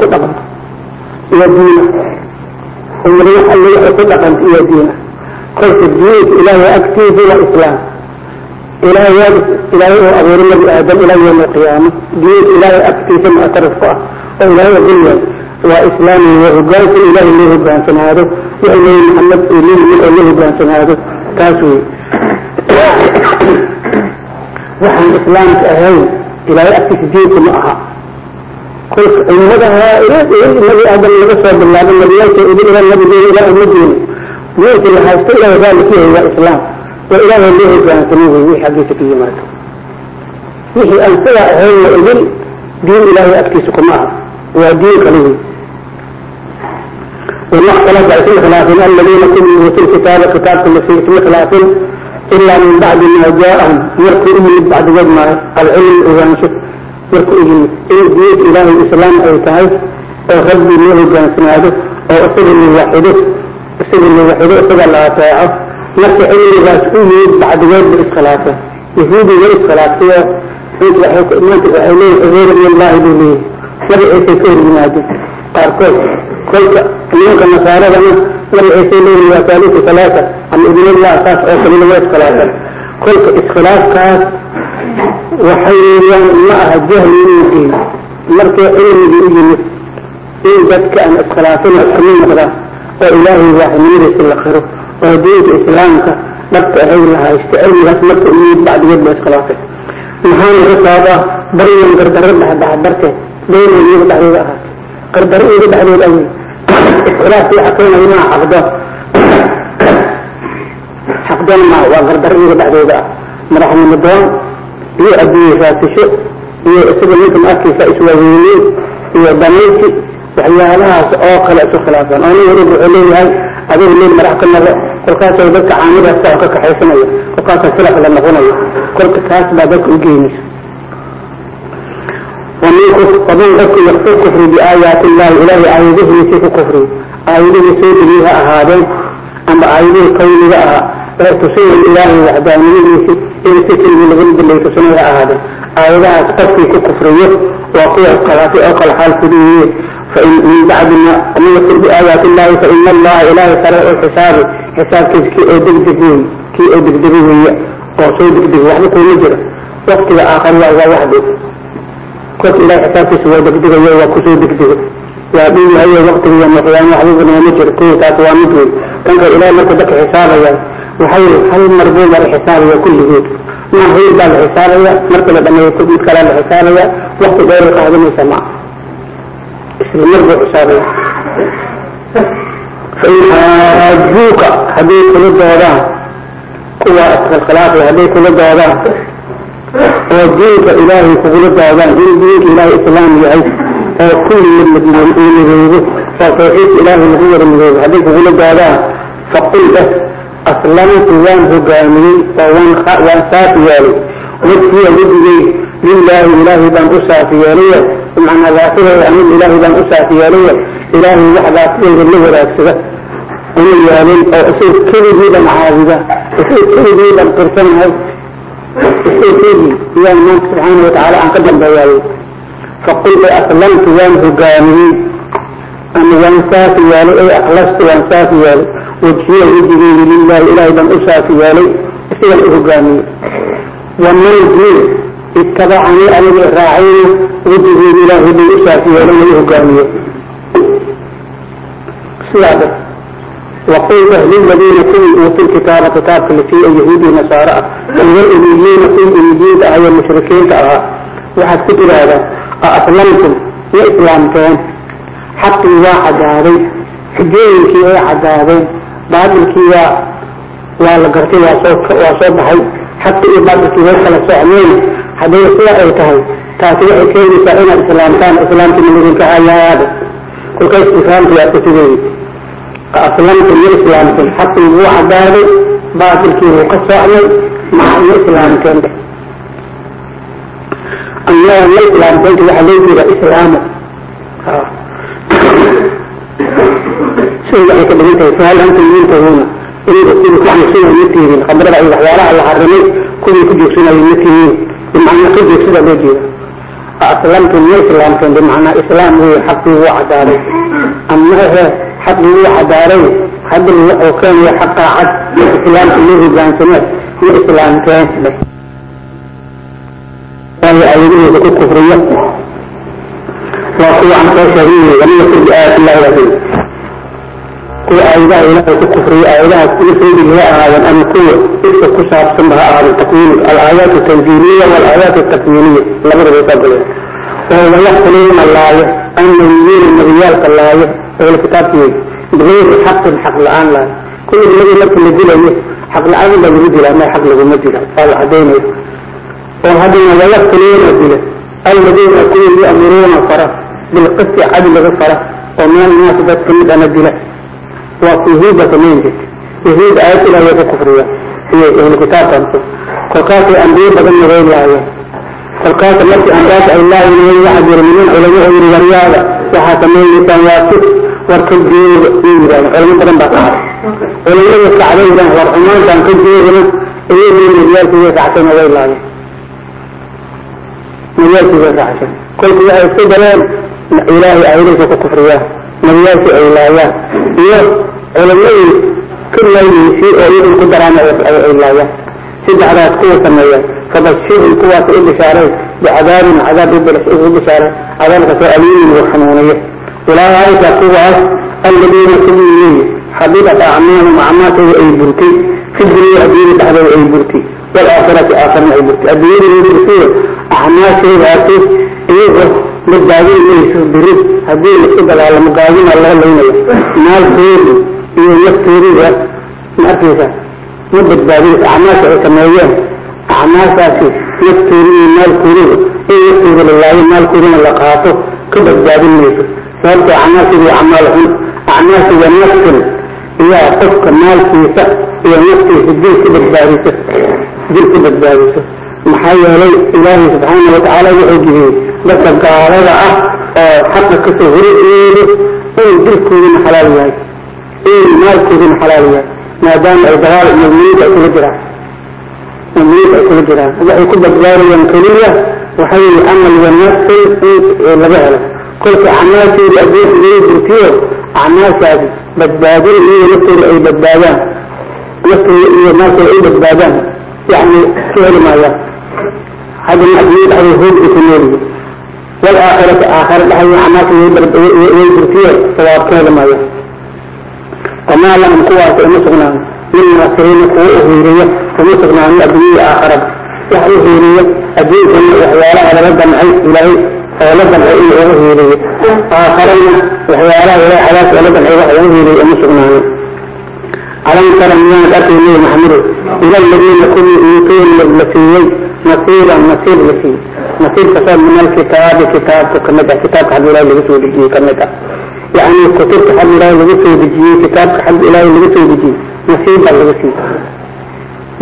ku dhaqanto iyo diina. Umriyo alle waxay ku dhaqanto iyo diina. Kolka diinka ilaahay agtiisa waa islaam. Ilaahay ilaahay oo abuuray nabi aadam ilaa yawma alqiyaama diinka ilaahay agtiisa muctarif ku ah. Oo ilaahay ogolyahay waa islaam waa hogaanka ilaahay loo hogaansanaado wixii nabi maxamed uu leeyihiin oo loo hogaansanaado taas wey waxaan islaamka ahayn. Ilaahay agtiisa diinka ma aha قلت أمدها النبي آدم رسول بالله النبي يأتي إلى النبي إلى أمدين يأتي لها استيلا وذلك هو الإسلام وإلى وإله الله إبراهيم تنوه في حديثك يا مرتب وحي أنسلا هو إذن دين الله أكتسكم معه ودين كله والله اختلف عشرين ثلاثين الذين كنوا في الكتاب كتاب كل ثم ثلاثين إلا من بعد ما جاءهم يرقوا من بعد ما العلم إذا نشفت marku yihiin in diinta ilaahay islaam ay tahay oo rabbi loo hogaansanaado oo isaga lawaxido isaga lawaxido isaga la ateeco marka cilmigaas u yimid bacdigeedba iskhilaafay yahuudi way iskhilaaftayo mid mid waxay leeyihi reer ilallahi buu leeyihi magaciisay ka hor yimaadeen qaarkood kolka nimanka nasaaradana ah, magaciisay leeyihi waa taaliku salaata ama ibnillah saas oo kalena waa iskhilaafan kolka iskhilaafkaas waxay weyaan ma aha jahli inuu markay cilmigii u yimid in dadka aan iskhilaafin iskamid noqdaan oo ilaahay waaxnimadiisa la qiro oo diinta islaamka dhabta ahay lahayst cilmigaas marka u bacdigeed ba iskhilaafay maxaana ka sababa baryan gardaro dhexdhaxa darteed bayna iyaga dhexdooda ahaatay gardaro iyaga dhexdooda awey iskhilaafkii xaqeenayo maa xaqdo xaqdana maa waa gardaro iyaga dhexdooda ah madaxnimadoon مرحب من الدوام يؤدي فاتشو يسبب منكم أكي فإسوازيني يبنيتي waxyaalahaas oo kale isu khilaafsan oo nin waliba wuxuu leeyahay adigu nin madax ka naga kolkaasoo dadka caamida saa ka kaxaysanaya kolkaasoo silaf la noqonayo kolka taas baa dadka u geynaysa ومن ذلك يخفر كفر بآيات الله إلهي آياته يسيك كفري آياته يسيك ليها أهادين أما آياته ee tusaya ilaahay waxdaaniyadiisi in si kelmii laga dilay tusnada ahaadeen aayadahaas qofkii ku kufriyo waa kuwa qalaati oo kala xaalkoodu weeye min bacdi ma yakfur biaayaati illaahi faina allaha ilaahay saree oo xisaabi xisaabkiis kii oo degdeg wey kii oo degdega weeye oo soo degdeg waxba kuuma jiro. Waktiga aakhar waa waa wax dhow kolka ilahay xisaabkiisa waa degdegaya waa ku soo degdega waa dhow yahay waktiga iyo maqyaan waxba banaa ma jiro. Kow taas waa mid wey kanka ilaahay marka dadka xisaabaya وحي حي مربوط الحساب كل جود ما هي بعد الحساب مرتبة بأنه يكون كلام الحساب وقت غير قادم يسمع اسم المربوط حسابا فإن حاجوك حديث كل الدوران قوة أسفل الخلاف حديث كل الدوران ودينك إلهي كغل الدعوان إن دينك إلهي إسلام يعيش كل من المدينة فتوحيد إلهي مغير المغير هذه كغل الدعوان فقل aslamtu waan hogaamiyey waan saafi yeelay wajhiya wejigey lilaahi ilaahay baan u saafi yeelaya manaa daatida anu ilaahay baan u saafi yeelaya ilaahay wax daatidayda la wadaagsada uma yeelin oo isoo keligii dhan caabida isoo qirsanahay isoo keligii iyaan maanta subxaana watacaala aan ka dambeeyaay faqultu aslamtu waan hogaamiyey ama waan saafi yeelay ay aklastu waan saafi yeelay wejiyada wejigeedu lilaahi ilaahay baan u saafi yeelay isagaan u hogaamiyey wamanjir ittabacanii aniga raacayna wejigeedu ilaahay bay u saafi yeelayna u hogaamiyey sidaa dad waqulta liladiina kuwii uutu lkitaaba kitaabka lasiiya yahuudi nasaara ah walwaliniyiina kuwii iniyiinta ah iyo mushrikiinta ahaa waxaad ku tidhaahdaa a aslamtum ma islaamteen xaqii waa caddaaday xujooyinkii way caddaaday baailkiiaa waa la gartay waa soo baxay. Xata iyo baailkii way kala socdeen. Haddaba sida ay tahay taasi waxay keenaysaa inaad islaamtaan islaamkii maladinka ayaad kolkaas islaamkii aad kusideedi aslamtum ma islaamteen xaqii wuu cadaaday baatilkii wuu ka socday. Ma islaamteenda anyaga ma islaamteenta waxaa loo jeedaa islaamu sida waxay ka dhigan tahay fahal antum min tahuuna in idinku xanuunsanaya ma tihiin khamrada iyo waxyaalaha la xarimay kuwii ku joogsanaya ma tihiin bimacnaa ka joogsada loo jeeda aslamtum ma islaamteen bimacnaa islaam wey xaqii wuu cadaaday ama ahe xaqii wuu cadaaday hadal wuxuu keenaya xaqaa cad islaamka loo hogaansameed ma islaamteen. Aayadaheeda ku kufriyo. Waa kuwaan soo sheegay waliya kulli aayat illahi laakiin kuwa aayadaha ilaahay ku kufriyo aayadahaas kuwa saydiga ha ahaadan ama kuwa ifka ku saabsanba ha ahaadan takwiini. Alaayaat tanziiliya walaayaat takwiiniya labadaba soo galeen oo wayaqtuluuna laayo annabiyiina nabiyaalka laayo ahlu kitaabkiyey bigayri xaqin xaq la'aan laayo. Kulli nabi marka la dilayo xaq la'aan baa lagu dilaa ma xaq laguma dila. Waa la cadaynayo. Oo haddana wayaqtuluuna dila. Aladiina kuwa ya'muruuna fara bilqisti cadliga fara oo meel naasi dad ka mid ana dila waa yahuudba samayn jirta yahuud aayad ilaah way ku kufriya iyo ahlu kitaabkanku kolkaasay ambiyo badan nagoyn laayeen kolkaasa markii ambaas ay laayeen waxaa jira niman culamo oo yiri waryaada waxaa samaynaysaan waa fis warka jooga uu yidhahda culamo badan baa kacday culamada kacday yidhahan war xumaantaan ka joogana iyagii nabiyaalkii way raacsan way laayeen nabiyaalkii way raacsan kolkii waxay isku galeen ilaahay aayadiisa ku kufriyaan. Nabiyaalkii ay laayaan. Iyo culamadii ka laayeysay oo iyagun ku daraan ay laayaan. Saddexdaas kuwa sameeyaan fabashirhum kuwaas u bishaaray bicadaabin cadaab u bishaaray cadaabkasoo aliimin uu xanuuniyo ulaaika kuwaas aladiina kuwii weeye xabibat acmaalum acmaashooda ay burtay. Fi dunya adduunya dhexdooda ay burtay. Waalaakhirati aakhirana ay burtay. Adduunyada ay burtay acmaashoodaasi iyago badbaadin mayso biri haddii la isku dagaalamo gaadina loo laynayo maalkoodu iyo naftoodiba ma arkaysa. Ma badbaadinayso acmaasha ay sameeyeen. Acmaashaasi naftooda iyo maalkoodaba in naftooda la laayo maalkoodana la qaato. Ka badbaadin mayso. Sababtoo acmaashidu waa acmaal xun. Acmaashiga naftan iyaa qofka maalkiisa iyo naftiisa dil ku badbaadiso. Dil ku badbaadiso. Maxaa yeelay ilaahay subxaana watacaala wuxuu jibiyey dadka gaalada ah oo xaqa ka soo horjeedo in dilkooduna xalaal yahay in maalkooduna xalaal yahay maadaama ay dagaal muminiinta ay kula jiraan. Muminiinta ay kula jiraan. Waxay ku badbaadayaan keliya waxay camal wanaagsan in laga helo. Kolka acmaashooda adduunka lagu burtiyo acmaashaasi badbaadin iyo naftooda ay badbaadaan. Naftooda iyo maalkooda ay badbaadaan. Yani ka heli maayaan. Haddana adduunya dhexdooda hoog ay ku nooliyi waalaakhirati aakhira dhexdooda acmaasha way burtiyo sawaab ka heli maayaan wamaa lahum kuwaas uma sugnaan. Min naasiriina kuwa uhiiriya uma sugnaan adduunya aakhirada wax u hiiriya adduunkana waxyaalaha laga damcay ilaahay oo la damcay in ugu hiiriyo. Aakharana waxyaalaha ilaahay cadaabka la damcay wax ugu hiiriyo uma sugnaanin alam tara miyaanad arkay nebi maxamedo ila aladiina kuwii uutuuna la siiyey. Nasiiban nasiib la siiyey. Nasiibkasoo min alkitaabi kitaabka ka mid ah kitaabka xagga ilahay laga soo dejiyey ka mid ah yani kutubta xagga ilaahay laga soo dejiyey kitaabka xagga ilaahay laga soo dejiyey nasiib baa laga siiyey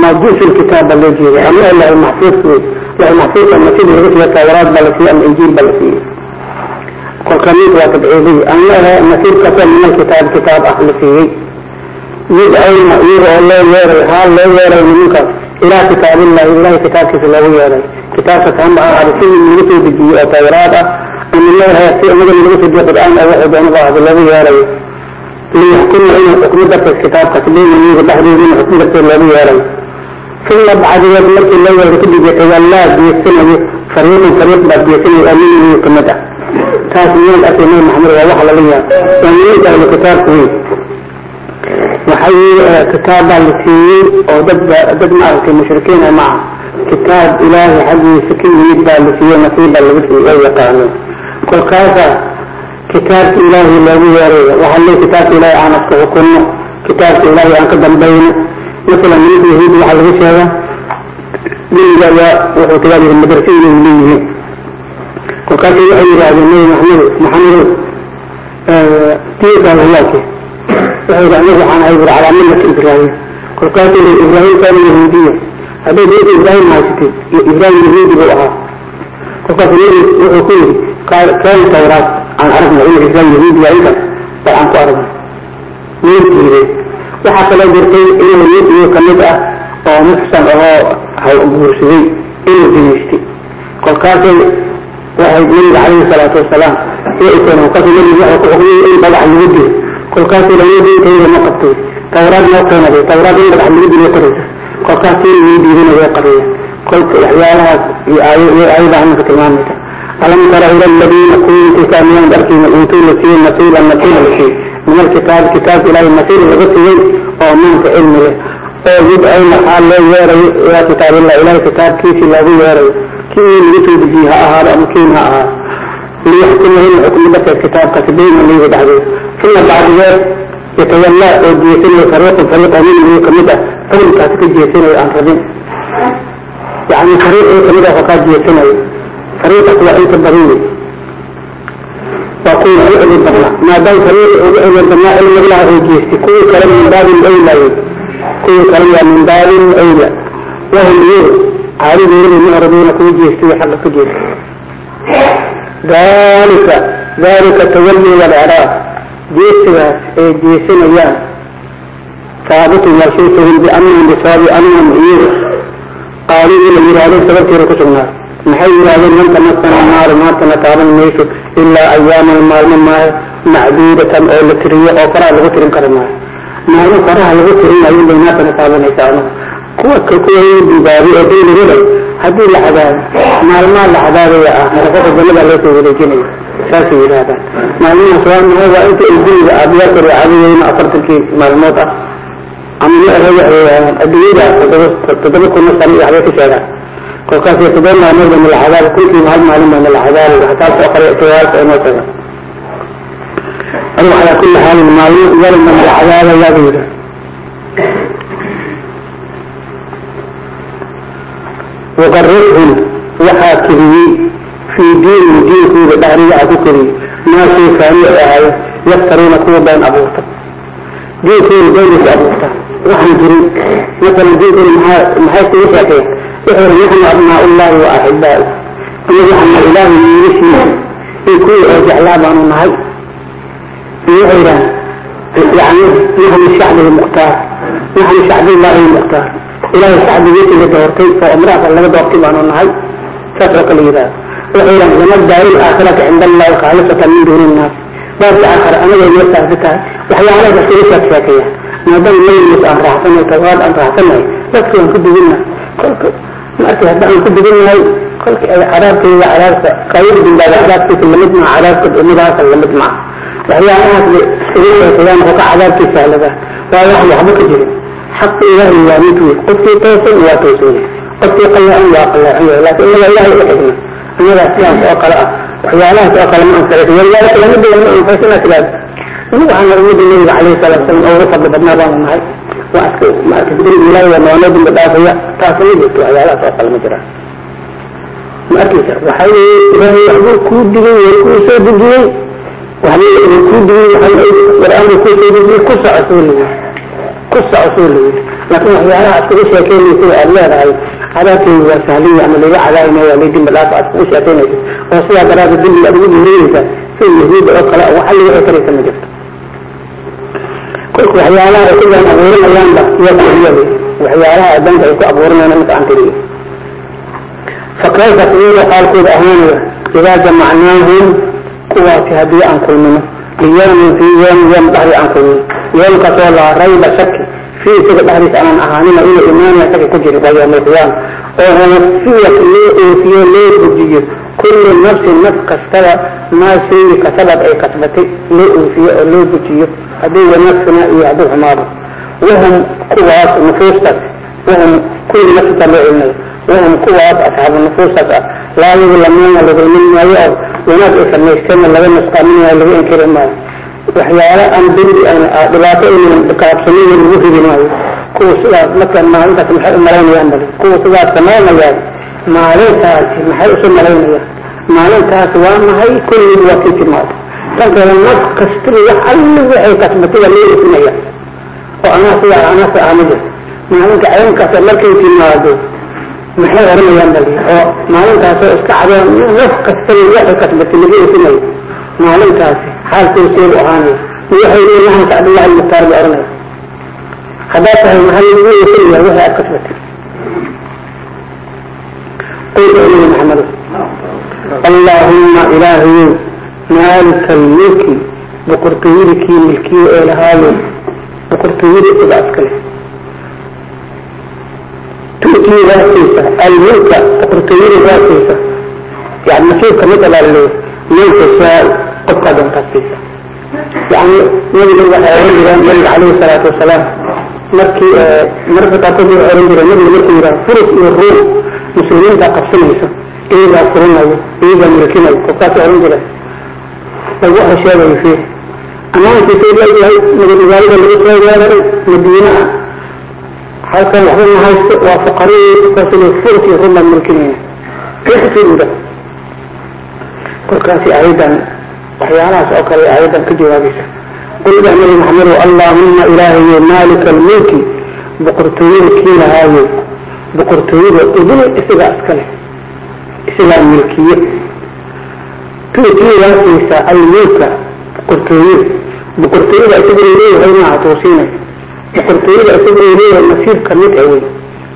ma jusu kitaab baa loo jeeda ama lahay maxfuudka wey lahay maxfuudka nasiib laga siiya tawraad baa la siiyey ama injiil baa la siiyey. Kolka mid waa tabciidiy ama lahay nasiibkasoo min alkitaab kitaab ah la siiyey. Yudcawna iyaga oo loo yeeray haa loo yeeray nimankaas. Ilaa kitaabillahi ilahay kitaabkiisa loogu yeeray. Kitaabka kaanba ahaada sidii laga soo dejiyey oo tawraad ah ama leeyahay si ah taas kitaab oo ah ilaahay xaggiisa ka yimid baa la siiyey nasiib baa laga siiyey ay yaqaaneen kolkaasa kitaabka ilaahay loogu yeeraya waxaa le kitaabka ilaahay aan aska xukunno kitaabka ilaahay aan ka dambayno masalan nimanka yahuudi waxaa laga sheegaa diniga waa wuxuu kitaab yihi madrasa inay leeyihiin kolkaasay waxay yidhaahdeen nabi maxamed maxamedow diinkaas waake waxay yidhi anigu waxaan ahay bur calaa millati ibraahim kolkaasuu yidhi ibraahim kaana yahuudiya hadday diinta ibraahim haysatay ibraahim kitaab tawraat aan aragna ilka ku aragna meelkiide waxaa kaloo jirtay inuu yuudiga ka mid ah oo muxsan ahoo guursaday inuu dinaystay kolkaasay waxay nabiga calayhi salaatu wasalaam waikeen kolkaasu nabigu waxa ku xukmiyey in dhagax lagu dilo kolkaasuu lamadintayda ma qabtay tawraad noo keenaday tawraad in dhagax lagu dilo koraysa kolkaasuu lagu diidana way qabeeyeen kolka waxyaalahaas iyo aayadaha ninka tilmaamaysa alam tara ila aladiina kuwii intay kaamiyaan dharkiina uutuu la siiyey nasiiban nasiiba la min alkitaab kitaabka ilaahay nasiib laga siiyey oo maanka cilmi leh oo yudcayna xaal loo yeerayo ilaa kitaabillah ilahay kitaabkiisii loogu yeerayo kii lagu soo ha ahaado ama kiin ha ahaado liyaxkumahina xukmi darteed kitaabkaasi bayna liga dhexdeeda uma bacdigeed yatawallaa oo jeesanayo fariiqun fariiq oo minhum ka mid ah xukunkaasi ka jeesanayo aan rabin yani fariiq oo ka mid ah oo kaa fariiqas waa inta badan waa kuwa ugu celi badnaa maadaama fariiqa ugu celi badnaa cilmigilaha oo jeestay kuwii kale min baabin awlaaye kuwii kale waa min baabin awla wahum iyagu caalidoodaba mucraduuna kuwa jeestay xaqa ka jeestay dalika dalika tawalli walciraaq jeesigaas ay jeesanayaan saabitun waa shay biannahum bisaabi annahum iyagu qaaluu in la yidhahdeen sababteeda ku sugnaa maxay yidhahdeen man tamasana naaru maantana taaban mayso ilaa ayaaman maalmo maayo macduudatan oo la tiriyo oo faraha lagu tirin kara maayo maalmo faraha lagu tirinayo bay naartana taabanaysa anu kuwa kuwa dibaabi oo dayligalay haddii la cadaabo maalmaa la cadaabaya ah marafada jannada loo soo wareejinayo saasay yidhahdaan maalmahaas waa maxay waa inta ay guriga aabyaarka caadiyeyna afartankii maalmood ah. Ama ma ahe waxay yidhahdaan adduunyada toddoba kuna sano iyo waxbay ka sheegaan kolkaas toban maalmood baa nalaxadaal kuntiiba hal maalin baa nalaxadaal xataa soo qariy todobaadka inoo taga anugu kulli xaalin maalmo yarinba nalaxadaalayaaba yidha waqarrihum waxaa keriyey fii diinin diinkooda dhexdii waxaa ku keriyey maa shay kaani ay yaftaruuna kuwa been abuurta. Diinkooda beenaysa abuurta. Waxaan jirin masalan diinkooda maxaa maxay kugu sheekeen wuxuu naxnu abnaa ullahi wa axibaau anagu waxaana ilaahay wiilashiisa iyo kuwii oo jeclaa baanu nahay wuxuu yidhaha yani naxnu shacbiga mukhtaar naxnu shacbillahi mukhtaar ilahay shacbigiisa la doortay oo umraha laga doortay baanu nahay saas oo kale yidhaha wuxuu yidhaha lama daari aakhirata cinda allahi khaalisatan min duuni innaas daarta aakhira anaga iyo taasi tahay waxyaalaha dadkaga sheek sheekaya maadaama maylis aan raaxsanahay tawraad aan raaxsanahay dadka waan ku duginna kolka markii hadda aan ku duginnahay kolka ay cadaabkayga cadaabka qaayada bilaaga cadaabkiisa la mid maa cadaabka ummadaasa la mid maa waxyaalahaas bay isugu sheekayaan ka cadaabkiisa sahladaa waa wax waxba ka jirin xaqi ilaahay waa mid wey qofkii toosan waa toosan qofkii qallaan waa qallaan yahay laakiin inaga ilaahay u xigna inagaa sidaas oo kale ah waxyaalahaas oo kale ma anfacaysa walaalika lamida ma anfacsana sidaas anigu waxaan ummadda nabiga calayhi salaatu wasalam ugu fadli badnaa baanu nahay dambi dhaafaya taas ma jirto waxyaalahaas oo kale ma jiraan ma arkaysa waxaa ilaahay waxbuu kuu digay way kuu soo dejiyey waxbuu kuu digay qur'aan buu kuu soo dejiyey ku soco soo ligi. Ku soco soo ligi. Laakiin waxyaalaha aad kugu sheekeynaysa aad leedahay cadaabkaygu waa sahliya ama laga cadaabina waa lay dimbi dhaafa aad kugu sheekeynaysa oo sidaa daraada dembiga aad ugu dirinaysa sida yahuudda oo kale waxa laga xekaraysa ma jirto waxyaalaha ay ku been abuurinayaanba yaa kuxiyade waxyaalaha addanka ay ku abuurinayaan marka aan tiriyo fakayfa iyadoo xaalkooda ahaanaya idaa jamacnaahum kuwaasi haddii aan kulmino liyawmin fii yawmi yawm dhexdii aan kulmino yawmkaasoo laa rayba shaki fii isaga dhexdiisa aanan ahaanina inuu imaanaya shaki ku jiri waa yawma alqiyaama oo wanafiyat loo oofiyo loo dejiyo kullu nafsin naf kastaba maa shayi kasabad ay kasbatay loo oofiyo oo loo dejiyo hadduu wanafsina iyo hadduu xumaado. Wahum kuwaas nufuustaas wahum kulli nafsita loo celinayo wahum kuwaas asxaabu nufuustaas ah. Laa yudlamuuna la dulmin maayo oo wanaag ay samaysteenna laga nusqaamin laga inkiri maayo. Waxyaala aan dembi aan dhibaato aynan kaabsanayn lagu ridi maayo. Kuwa sidaas marka maalintaas maxay u malaynayaan bali kuwa sidaas samaynayaan maalintaasi maxay isu malaynayaan maalintaas waa maxay? Kulligu waa kii timaado tankeeda naf kastaba wax alli waxay kasbatay waa loo ifinaya oo anaa sidaa anaa si jirto maalinka caynkaas markay timaado maxay oranayaan bali? Oo maalintaasoo iska cadeen naf kastaba waxay kasbatay lagu ifinayo maalintaasi xaalkooseedu ahaanaya waxay leeyihiin naxnu sacdullahi almukhtaar oranaya haddaa tahay maxaa lagu ifinaya wixii aad kasbatay qultu nabi maxamedo allaahumma ilaahayow maalika almulki boqortooyada kii milkiye ee lahaayo boqortooyada isaga askale tuutii waasiisa almulka boqortooyada waasiisa yani nasiibka mid alaale man tashaa qofkaa doontaa siisa yani nabiga waxay oran jireen nabiga calayhi salaatu wasalaam markii mararka qaarkood wuxuu oran jiray nabiga markuu yidhaha furus iyo ruum muslimiintaa qabsanaysa iyagaa furinayo iyagaa milkinayo. Kolkaasuu oran jiray lagu hesheegayo fiih ammaankiisa leeyahay magaalada lagu soo weeraray madiinaha halkan waxba ma haysto waa fuqaradii kolkaas furus iyo ruum baan milkinayna yidhaha kolkaasi ayadan waxyaalahaas oo kale ayadan ka jawaabaysa qul yaa nabi maxamedow allaahuma ilaahayo maalika almulki boqortooyada kii lahaayo boqortooyada idin isagaa iskale isagaa milkiye tuutii waasiisa almulka boqortooyada boqortooyada isaga leeyahay maaha tuusiinay boqortooyada isaga leeyahay nasiibka mid ah wey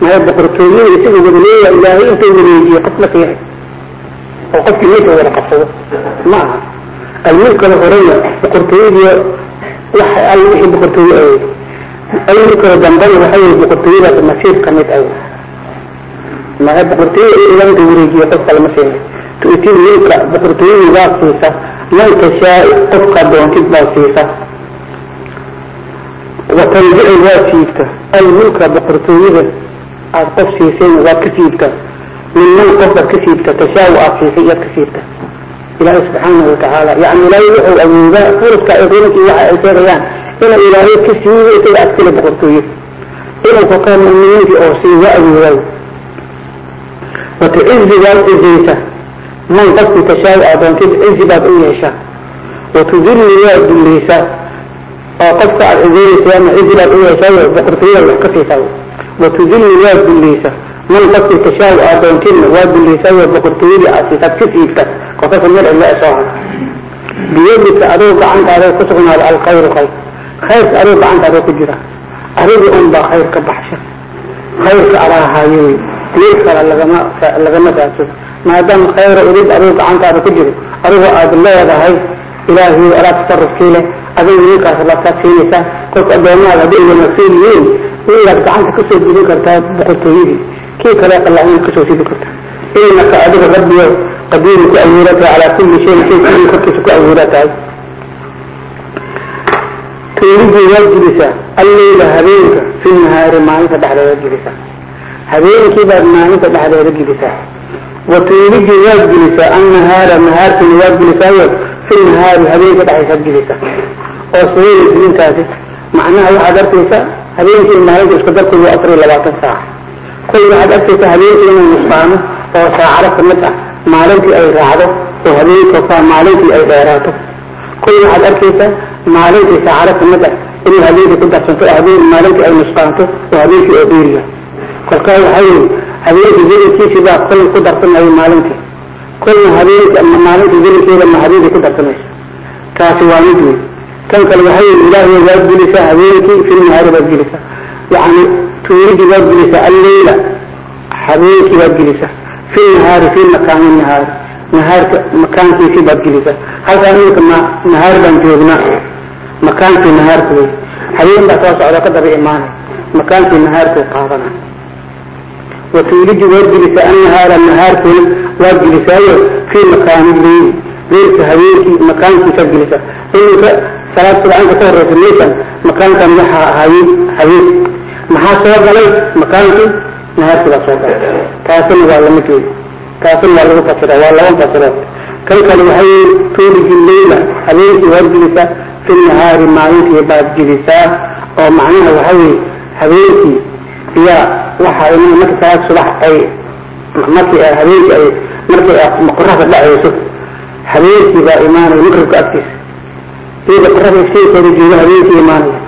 maya boqortooyada isaga wada leeyahay ilaahay intuu wareejiye qof la keenay oo qofkii meesha wada qabsado. Ma aha almulkada horena boqortooyadii waxa all wixii boqortooye awey almulkada dambana waxa weye boqortooyadaas nasiib ka mid aw maya boqortooyada ilaa inta wareejiye qofka lama siinay boqortooyadii waa siisa man tashaai qofka doontid baa siisa watanzicu waa siibta almulka boqortooyada aada qof siisayna waad ka siibta minman qof baad ka siibta tashaawu aad siisay iyaad ka siibta ilaahay subxaanahu watacaala yani ilaahay wuxuu awoodaa furaska ee rumankii waxa ay sheegayaan inuu ilaahay ka siiyo isaga askale boqortooye inuu kakaa muminiintii oo sii waa awoodayo watucizi waad cizaysa man qofkii tashaawu aad doontid cizi baad u yeeshaa watudilli waad dullaysaa oo qofka aad cizaynaysa ama cizi baad u yeeshaayo boqortooyada wax ka siisaa watudilli waad dullaysaa man qofkii tashaawu aad doontidna waa dullaysayo boqortooyadii aad siisaad ka siibta kolkasa meel cidla soo biyadika adoo gacantaada ku sugnaada alkhayru khayr khayrka adoo gacantaada ku jira. Adiga un baa khayr ka baxsha. Khayrka adaahayo wey meel kale lagama lagama raadsado maadaama khayra urid adoo gacantaada ku jiro adigoo aada leedahay ilaahiy alaa tasarufkii leh adiga ninkaas labtaad siinaysaa kolka addoomaada hadday wanaagsan yihiin inaad gacanta ka soo gudin kartaa boqortooyadii kii kale qalacina ka soo sidi kartaa inaka adiga rabbiyo qadiiru ku awoodatahay calaa kulli shayin shay kulli korkiisa ku awoodatahay tuulijii waad gelisaa alleyla habeenka fi maalinta dhexdeeda gelisaa habeenkii baad maalinta dhexdeeda gelisaa wa tuulijii waad gelisaa annahaara nahaarkina waad gelisaayo fi nahaari habeenka dhexdiisaad gelisaa. Oo sabeela gelintaasi macnaha waxaad arkaysaa habeenkii maalinta isku darkoodu afar iyo labaatan saac. Kol waxaad arkaysaa habeenkii inuu nusqaano oo saacado ka mid ah maalintii ay raacdo oo habeenka maalintii ay dheeraato. Kol waxaad arkaysaa maalintii saacado ka mid ah inuu habeenkii ku darsanto oo habeen maalintii ay nusqaanto oo habeenkii oo dheeriya kolkaa waxaa yii habeenkii gelinkiisii baa kol ku darsanaya maalintii. Kolna habeenkii ama maalintii gelinkeeda ma habeenkii ku darsanaysa taasi waa mid wey kan kale waxaa yii ilaahay waad gelisaa habeenkii fi nahaari baad gelisaa. Yani tuuridii waad gelisaa alleyla. Habeenkii baad gelisaa. Fi nahaari fi makaani nahaari nahaarka makaankiisii baad gelisaa. Halkaan iminka ma nahaar baan joognaa. Makaankii nahaarka wey habeen baa soo socda ka daba imaanay. Makaankii nahaarkuu qaadana watuuliji waad gelisaa annahaara nahaarkuna waad gelisaayo fii makaani leyli leylka habeenkii makaankiisaad gelisaa iminka salaad subaxinka ka horeysa meeshan makaankan waxaa ahaayey habeen. Maxaa soo galay makaankii nahaarkii baa soo galay. Taasina waa la mid wey taasina waa lagu fasira waa laba fasirood kan kale waxay tuuliji leyla habeenkii waad gelisaa fi nahaari maalintii baad gelisaa oo macnaha waxaa weye habeenkii iyaa waxa marka salaad subax ay markii habeenkii ay markii qoraxda dhacayso habeenkii baa imaanaya maqribka agtiisa iyada qoraxda iftiinkeeda jooga habeenkii imaanaya.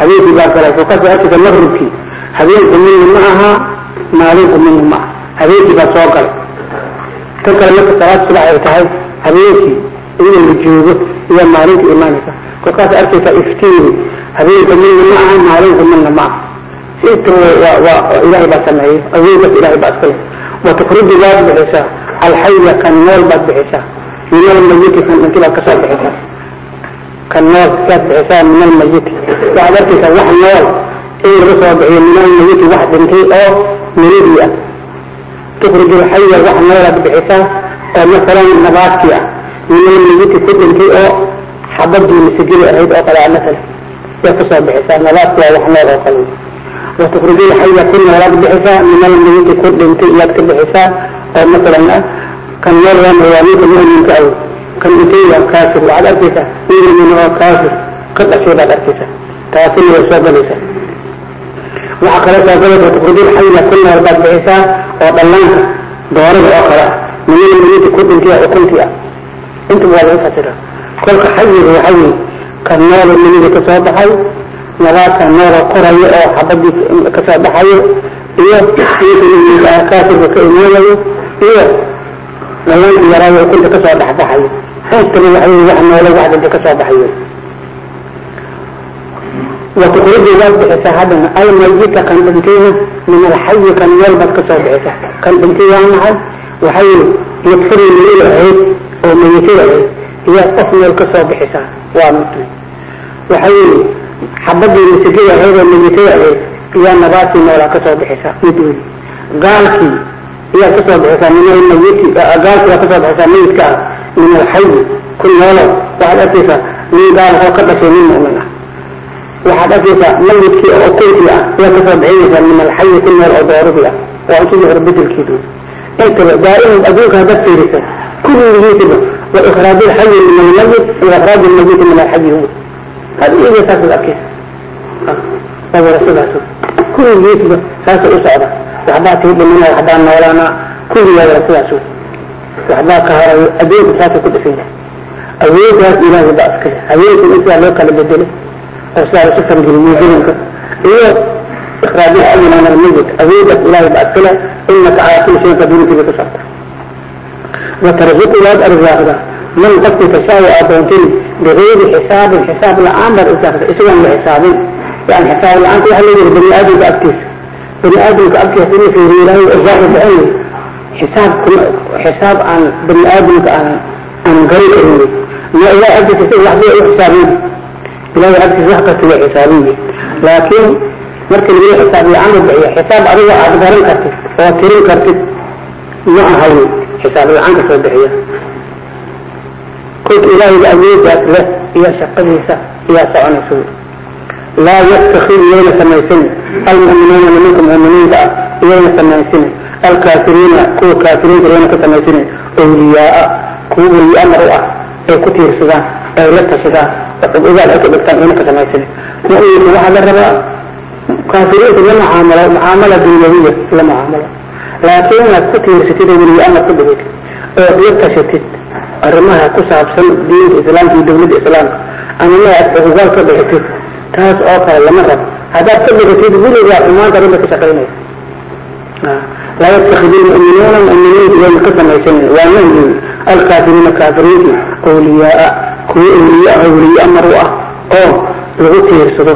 Habeenkii baa galay kolkaas arkaysa maqribkii habeenku midna ma aha maalinku midna ma aha. Habeenkii baa soo galay. Kan kale marka salaad subax ay tahay habeenkii iyadoo la joogo iyo maalinta imaanaysa. Kolkaas arkaysa iftiin habeenka midna ma aha maalinku midna ma aha waa ilaahay baa sameeyey awooddaas ilaahay baa iskale watukridi waad bixisaa alxaya kan nool baad bixisaa min almayiti kan baad ka soo bixisaa kan nool yaad bixisaa min almayiti waxaad arkaysaa wax nool. In laga soo bixiyo min almayiti wax dhintay oo minidii ah. Tukriju alxaya wax noolaad bixisaa oo masalan nabaadkii ah. Min almayiti ku dhintay oo xabadii masigiri ahayd oo kale masalan. Yaad ka soo bixisaa nabaadku waa wax nool oo kale watukrijuu xaya kunna waad bixisaa min almayiti ku dhintay iyaad ka bixisaa oo masalan ah kan yarana waa ninka muminka ah kan dhintay waa kaafir waxaad arkaysaa mumin oo kaafir ka dhashay baad arkaysaa taasina way soo galaysaa waxaa kale soo galay watukrijuu xaya kunna walbaad bixisaa oo dhallaanka doorada oo kale ah min ku dhintay xukuntii ah intuba waa lagu fasiraa kolka xayiga waxaa weeye kan nool minida ka soo baxay نباتا نورا قرية أو حبدي كسابة حيو إيه إيه كاتب وكإمولي إيه لمن يراوي كنت كسابة حبا حيو حيث تلي حيو وحنا ولا واحد انت كسابة حيو وتخرج ذلك بحساهدا أي ميت كان بنتيها من الحي كان يلبس كسابة كان بنتيها معه وحي يكفر من العيد ومن يتلعي هي قفل الكسابة حساه وامتني وحي xabadii masigada ahayd oo mayitada ahayd iyaa nabaadkii noolaa ka soo bixisaa mid weli gaalkii iyaad ka soo bixisaa min almayiti gaalkii waa ka soo bixisaa mayidka ah min alxayi ku noolo. Waxaad arkaysaa nin gaal oo ka dhashay nin mu'min ah. Waxaad arkaysaa mayidkii oo kunkii ah iyaad ka soo bixinaysaa min alxayi ku nool oo dooradii ah. Waa intii hore bedelkeedu intaba daa'iman adduunka haddaad fiirisa kulligiisiba wa ikhraaj alxayi min almayit wa ikhraaj almayiti min alxayi huwa had iyaga saasad arkaysa waa wada sidaas kulligiisba saasa u socda waxbaa tii dhimina waxbaa noolaana kulligaa wada sidaas waxbaa qaharayo adduunku saasa ku dhisanya awooddaas ilaahay baa iskale haweenka in sidaa loo kala bedelay oo sidaa lasu fangeli muujinka iyo ikraajiyadina min almejid awooddaas ilaahay baa iskale inaka calaa kulli shayin qadiirkiiba ku socda wa tarzuqu waad arzaaqdaa min qofkii ka sheegay adoontin bikayri xisaabin xisaab la'aan baad usaafta isagoon la xisaabin yani xisaab la'aanka waxaa loo yidhi bani aadamka afkiisa bani aadamka afkiisa haddii la fiiriyo ilaahay irsaaqu bixin xisaab xisaab aan bani aadamka aan aan garan karin iyo ilaahay afkiisa isaga wax u xisaabin ilaahay afkiisa wax kasta way xisaabin laakiin marka lagu xisaabiyo camal bixiyo xisaab adiga aad garan kartid oo tirin kartid ma ahayn xisaab la'aanka soo bixiya qof ilaahayga awoodaas leh iyo shaqadiisa ayaa soconaysa laa yastakid yayna samaysin almuminuuna nimanka muminiinta ah yayna samaysin alkaafiriina kuwa kaafiriinta yayna ka samaysin awliyaaa kuwa weli amar u ah ay ku tiirsadaan ay la tashadaan waxog ogaal ay ka dhigtaan yayna ka samaysin mu'minka waxaa la rabaa? Kaafiriinta la mucaamalo mucaamala dunyawiya la mucaamalo laakiin inaad ku tiirsatid oo weliya amar ku dhigid ood la tashatid saabsan diinta islaamka iyo dawladda islaamka. Ama ma aad xuquuqaal ka bixitid taas oo kale lama rabo. Haddaad ka bixitid weligaa xumaanta rabbi ka shaqaynaysa laa yattakhid ilmu'minuuna mu'miniinta yayna ka samaysanin waa nahyi alkaafiriina kaafiriinti awliyaaa. Kuwo awliya awliya mar u ah oo lagu tiirsado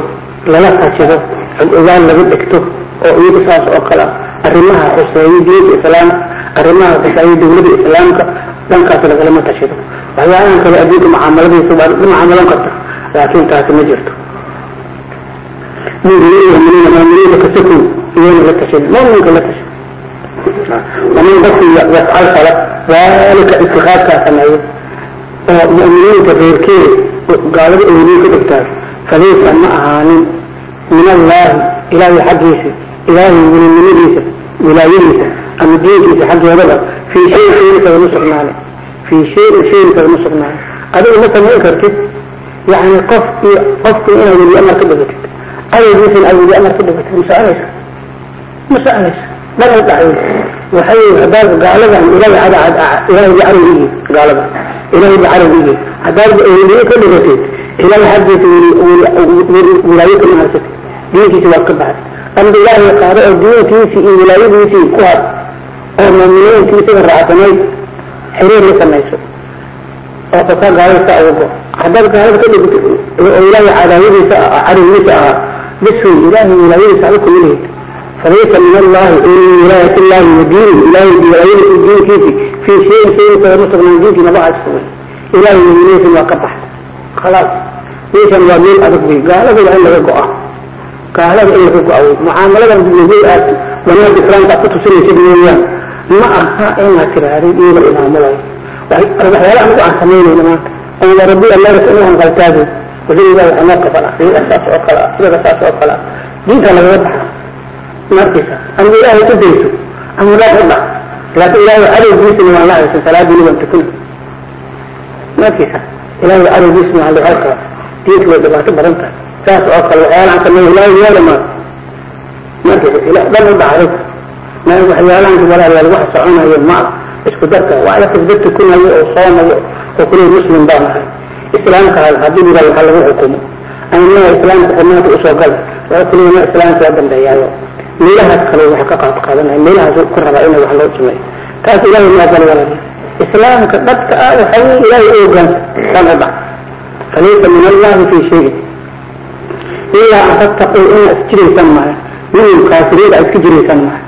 lala tashado xuquuqaal laga dhigto oo iyagu saas oo kale ah. Arrimaha xuseeya diinta islaamka arrimaha xuseeya dawladda islaamka dhankaas lagalama tashado waxyaalahan kale adduunka mucaamaladiisa waa la mucaamalan karta laakiin taasi ma jirto muminiina kasakow la tashan muminka la tashan waman dadkii yafcal fala daalika itikaadkaa sameeyo oo mu'miniinta reerkeeda gaalada awliye ka dhigtaa falaysa ma ahaanin min allaahi ilaahay xaggiisa ilaahay welinimadiisa wilaayadiisa ama diinkiisa xaggeedaba fii shayin shayin kagama sugnaane fii shayin shayin kagama sugnaane adiga ma samayn kartid yani qof iyo qofku inaad weli amar ka dhigatid adaygiisa inaad weli amar ka dhigatid ma soconaysa ma soconaysa dhan dhaxay waxay hadaad gaaladan ilaahay cada ilaahay bicaraw iyihin gaalada ilaahay bicaraw iyihin haddaad weliye ka dhigatid ilaahay xaggiisa wilaayo kama haysatid diinkiisa waad ka baxday amba ilaahay qaado oo diintiisii iyo wilaayadiisii ku had oo muuminiintii isaga raacsanayd xiriir la samayso oo qofka gaalada ka uga go haddaad gaalada ka dhigto ilaahay cadaawadiisa cadowgiisa ahaa bis wey ilaahay wilaayadiisa aba kuma lihid falaysa min allahi in wilaayat illahi wa diinihi ilahay wilaayadiisa diinkiisi fii shayin shayin kale ma sugnaan diinkii maba haysugay ilahay weynihiisin waa ka baxay khalaas meeshan waa meel adag wey gaalada waa in laga go-a gaalada in laga go-a mucaamaladan aad wanaag islaamka aad ku tusinaysid weeyaan ma aha in la tiraahday iyada imaamulayo waxyaala anagu aan samaynayna maanta. Ama rabbi america in aan qaltaagay ilahi waxaa noo kafala iyaga saas oo kale ah iyaga saas oo kale ah diinta lagaga baxa markiisa ama ilaahay ku dayso. Ama ilaah u dhac laakiin ilaahay cadowgiisina waan la haysan salaadiina waan tukuna markiisa ilaahay cadowgiisina waan la halkaa diinta way dhibaato badan tahay. Saas oo kale waxyaalahan sameeya ilaahay yeela maa markiisa dhan u dhacday waxyaalahan walaalayaal wax soconayo ma isku darka. Waa dadka dad tukunayo oo soomayo oo kuleey muslim baan ahay islaamka haddii yidhaa waxaa lagu xukumo. Aynaha islaamka xurmaanta u soo gala waa kuleey ma islaamka waa dambeeyaayo. Meelahaas kale wax ka qaad qaadanaya meelahaas ku rabaa in wax loo sameeyo taas ilaahay ma ogala walaalayaal islaamka dhabka ah waxa weye ilaahay u ogaansa kan u dhac min allahi fii shayin. Ilaa an tattaquu ina isjiraysaan maayo minhum kaafiriinta iska jiraysaan maayo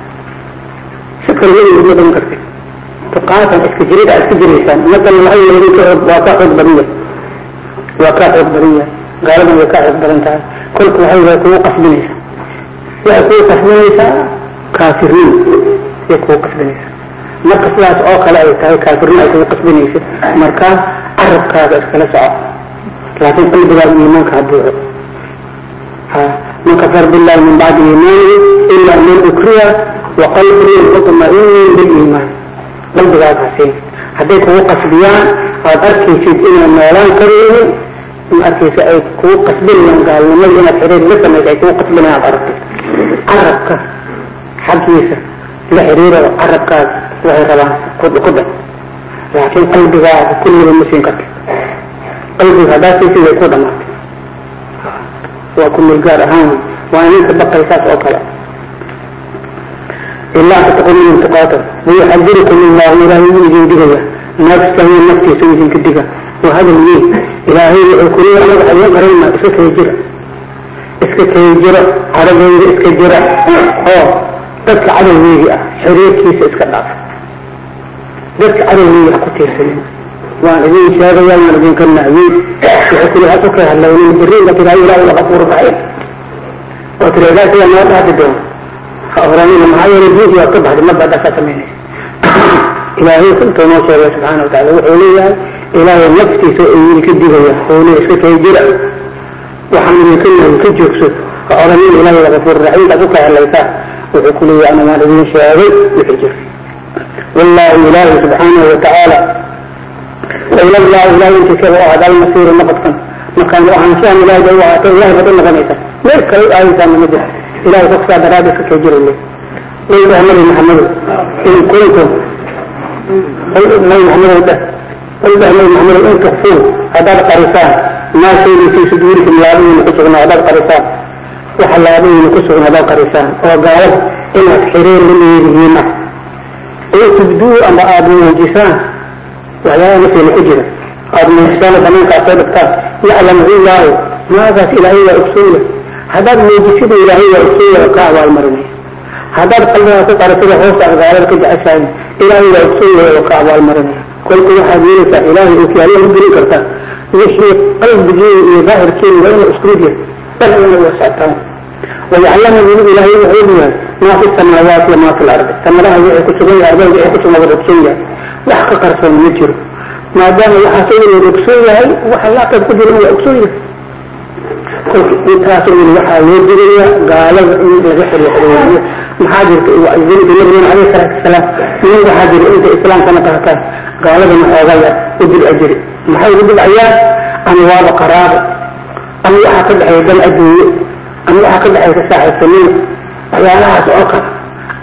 si kartid tuqaatan iska jirida iska jiraysaan ka xoog waa kaa xoog badan yahay waa kaa xoog badan yahay gaaladan way kaa xoog badan tahay kolka waxay way kugu qasbinaysaa waxay kugu qasbinaysaa kaafiriin way kugu qasbinaysaa marka sidaas oo kale ay tahay kaafiriin ay kugu qasbinaysa markaa carabkaaga iskala soco laakiin qalbigaaga iimaanka ha buuxo man kafar billahi min bacdi iimaanihi ila man ukriya waqalbuhu mutma'inun biliimaan qalbigaagaasiin hadday kugu qasbiyaan aad arkaysid inaad noolaan karaynin ma arkaysa ay kugu qasbinayaan gaalnimada inaad xiriir la samaysa ay kugu qasbinayan aad aragtid carabka xaggiisa la xiriirado carabkaas waxay rabaan ku dhe laakiin qalbigaaga kulliba ma siin karta qalbiga haddaa siisi way ku dhamaatay waa ku meel gaar ahaan waa ininka baqay saas oo kale ilaa tattaquu minhum tuqaatan wayuxadirukum illahu ilaahay wuu idin digaya nafsahu naftiisa uu idinka diga waa hadal ilaahay wuxuu ku leeyahay anaga garanayna iska kaya jira iska kaya jiro cadowgeyga iska jira oo dadka cadowgeygi ah xiriirkiisa iska dhaaf dadka cadowgeyga ha ku tiirsanin waan idin sheegaya waan idinka nahyey wuxuu ku leeyahay iska hadlawnin biriinka tiraayo ilaahay lagafuur raxiim oo tiradaa sida noo dhaafi doona oranina maxaa yeelay diinki waad ka baxday haddaa kaa samaynaysa ilaahay intuu noo sheegay subxaana wataala wuxuu leeyahay ilaahay naftiisa oo idinka digaya oole iska kay jira waxaan idinka nahay ka joogso ha oranina ilaahay lagafuur raxiim aad u ka helaysaa wuxuu ku leeyahay ana waan idin sheegay wixii jira wallahu ilaahi subxaanahu watacaala waila llahi ilahay intiisaba u ahad almasiiru nabadkan markaan ahaanshahan ilahay bay u ahaatay ilahay baad u noqonaysaa meel kale u nama jira ilahay qofkaa daraadis ka qul dah nabi maxamedo in kuntum nabi maxamedow dheh. Dah nabi maxamedow in haddaad qarisaan maa shaygi fii laabihiina ku sugnaa haddaad qarisaan. Waxa laabihiina ku sugnaa haddaad qarisaan. Oo gaalada inaad xiriir la leedihiin ah. Oo tubduu ama aada muujisaan waxyaalaha nafteena ku jira. Aada muujisaan oo dhigtaan yaclamu illaahu maagaas ilaahay waa ogsoonyahay haddaad muujisida ilaahay waa ogsoonyahay oo ka abaalmarinaya haddaad qalbigaa ku qarisida hoosta gaalada ka jeceshahay ilaahay waa ogsoonyahay oo ka abaalmarinaya kolku waxaad yeelaysaa ilaahay ookiyaalaha u gelin kartaa wixii qalbigiina iyo daahirkiina waa inuu isku mid yahay dhan ina wada socotaan wayaclamu weliba ilaahay wuxuu ogyahay maa fi samaawaati wamaa fi lardi samadaha wixii ku sugan yahay ardada wixii ku sugan wada ogsoon yahay. Wax ka qarsoon ma jiro. Maadaama waxaas oo wada ogsoon yahay waxa laaqeed ku jira waa ogsoon yahay intaasoo weli waxaa loo digaya gaalada in laga xiriixriyo maxaa jirta alayhi salaatu wasalaam nin waxaa jira inta islaamkana qaataan gaaladana xooga u dil ajiri maxay ugu dhibcayaan ama waaba qaraabo? Ama waxaa ka dhexeeya dan adduunye? Ama waxaa ka dhexeysa saaxiibsanimo waxyaalahaas oo kale.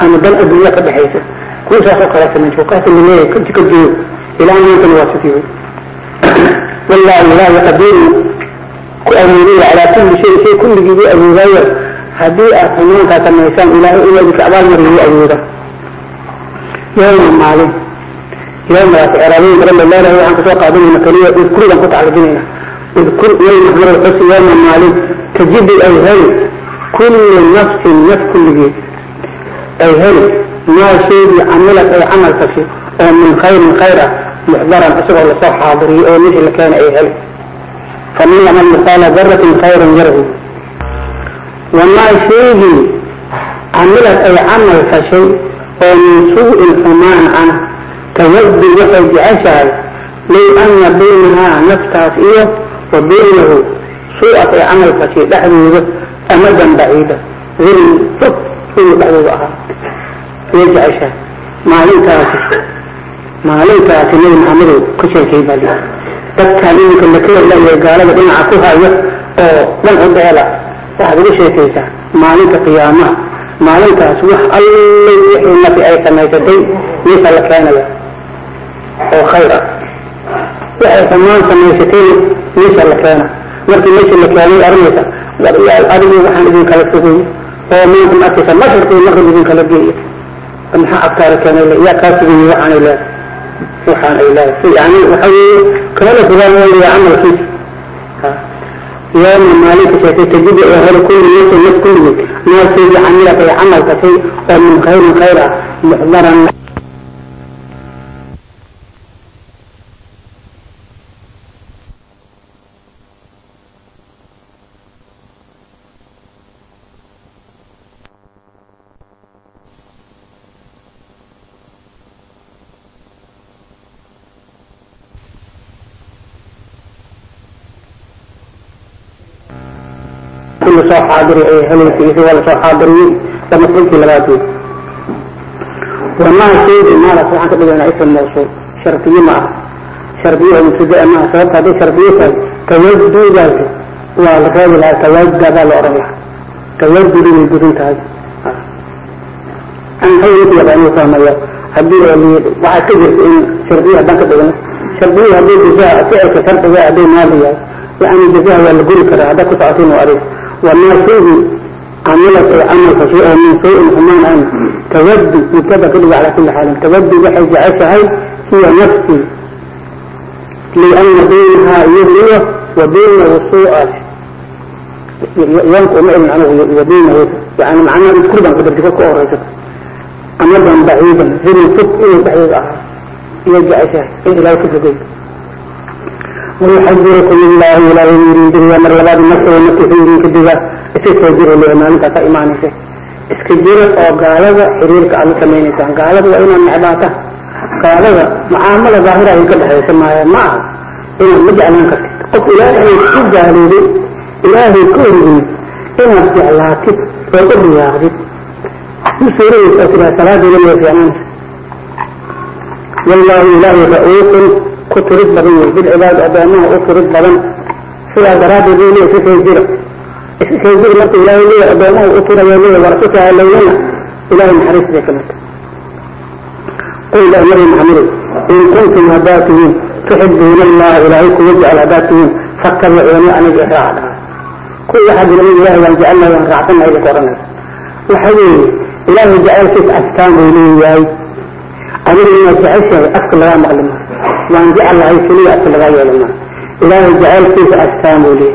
Ama dan adduunya ka dhexeysa kuwasaas oo kale sameyn kaasa la leeyahay ka ilaa maantana waa sidii wallaahi ilaahi ku awoodaya calaa kulli shay shay kulligiibu awoodaayo haddii aad xumaankaa samaysaan ilaahay inuu idinka abaalmariyo awooda yawma maalin yawmadaas ciraabooyin badan bay leedahay waxaan ka soo qaadanayna keliya udkuridan ku tacalujinayna udkur yawma xmar xusi yawma maalin tajidu ay heli kullu nafsin naf kulligeed ay heli maa shaygii camilad ay camal tashi oo min khayrin khayr ah muxdaran isagoo la soo xaadiriyey oo meeshii la keenay ay heli faman yamal misaala daratin khayran yarahu wamaa shaygii camilad ay camal tashay oo min suu'in xumaan ah tawaddu waxay jeceshahay low ana baynahaa naftaas iyo wa baynahu suu'at ay camal tashay dhexdooda amadan baciida hilin fog inuu dhexdooda ahaa ayay jeceshahay maalintaasi maalintaasi dadkaan iminka makeela iyo gaalada dhinaca ku haya oo dhan u waxaad uga sheekaysaa maalinta qiyaamaha. Maalintaas wax allay wixii nafi ay samaysatay meesha la keenaya oo khayr ah. Waxay xumaan samaysatayna meesha la keena markii meesha la keenay arinaysa wadayaal adigu waxaan idin kala fogay oo maanta ma arkaysa masharkii maqrib idin kala geeya maxaa agtaada keenay yaa kaa fogayey waxaanay leedahay waxaan ay leedahay yani waxa weeye kamala fogaan waya camalkiisa yooma maalinka sheekay tajida oo hore kulli nafsin naf kulligeed naaskeedii camilat ay camal kasay oo min khayrin khayr ah muxdaran كل soo xaadiri ay helaysa waa la soo xaadiriyey waa mafcuulkii labaad wey wamaa shaydi maalas waxaan ka dhigaynaa ism mawsuul shardiye ma aha. Shardiye oo mubtada ma aha sababta hadday shardiye tahay tawadudaasi waa la reebi lahaa tawaduda baa la odhan lahaa. Tawadudi way gudun tahay. Maxay yaqaanuu fahmaya haddii waxaa ka jirta in shardiye haddaan ka dhigno shardiye haddii jazaha ficilka shardiga hadday maadi yahay yani jazaha waa la guri karaa haddaa ku socotin waa adig وما فيه عملت عمل شيء من سوء حمان أن تودي مبتدا كله على كل حال. تودي بحيث عشها هي نفسي. لأن بينها يهوى وبينه سوء. ينقل معي عنه وبينه يعني معناه كل ما قدر تفكه أوريسك أمرا بعيدا. زي الفك إيه بعيد آخر يرجع عشها إيه لا wayuxajirukum illaahu ilaahay wuu idin mar labaad naftada markiisa idinka digaa iska soo jiro le maalintaasa imaanaysa iska jira oo gaalada xiriirka aad la samaynaysaan gaalada waa inaad necbaata gaalada mucaamala daahira ka dhexaysa maaya ma aha inaad ma jeclaan kartid qof ilaahay ku gaaloobay ilaahay ku orgin inaad jeclaatid oo u riyaaqdid u suuraysa sidaa salaadeeda waa fiicnaanaysa wallaahu ilaahay ra'uufun ku turid badan wey bilcibaad addoomaha u turid badan. Sidaa daraaddeed uu leeyahay iska jira. Iska jira marka ilaahay leeyahay addoomaha u turaya leeyahay warasuka halaynana ilaahay naxariistiisa ka mid qul lah nabi maxamedow in kuntum haddaad tihiin tuxibuuna allaha ilaahay kuwa jecel haddaad tihiin fattabicuuni aniga iraaca kuwa waxaa jira mid ilaahay waan jecelnahay waan raacsannahay idinka odhanaya waxa weeye ilaahay jecelkiisa astaan buu leeyahay. Adiga inaad jeceshahay afka lagaa maqli maayo waan jeclahay keliya afka lagaa yeeli maayo ilaahay buu leeyahay.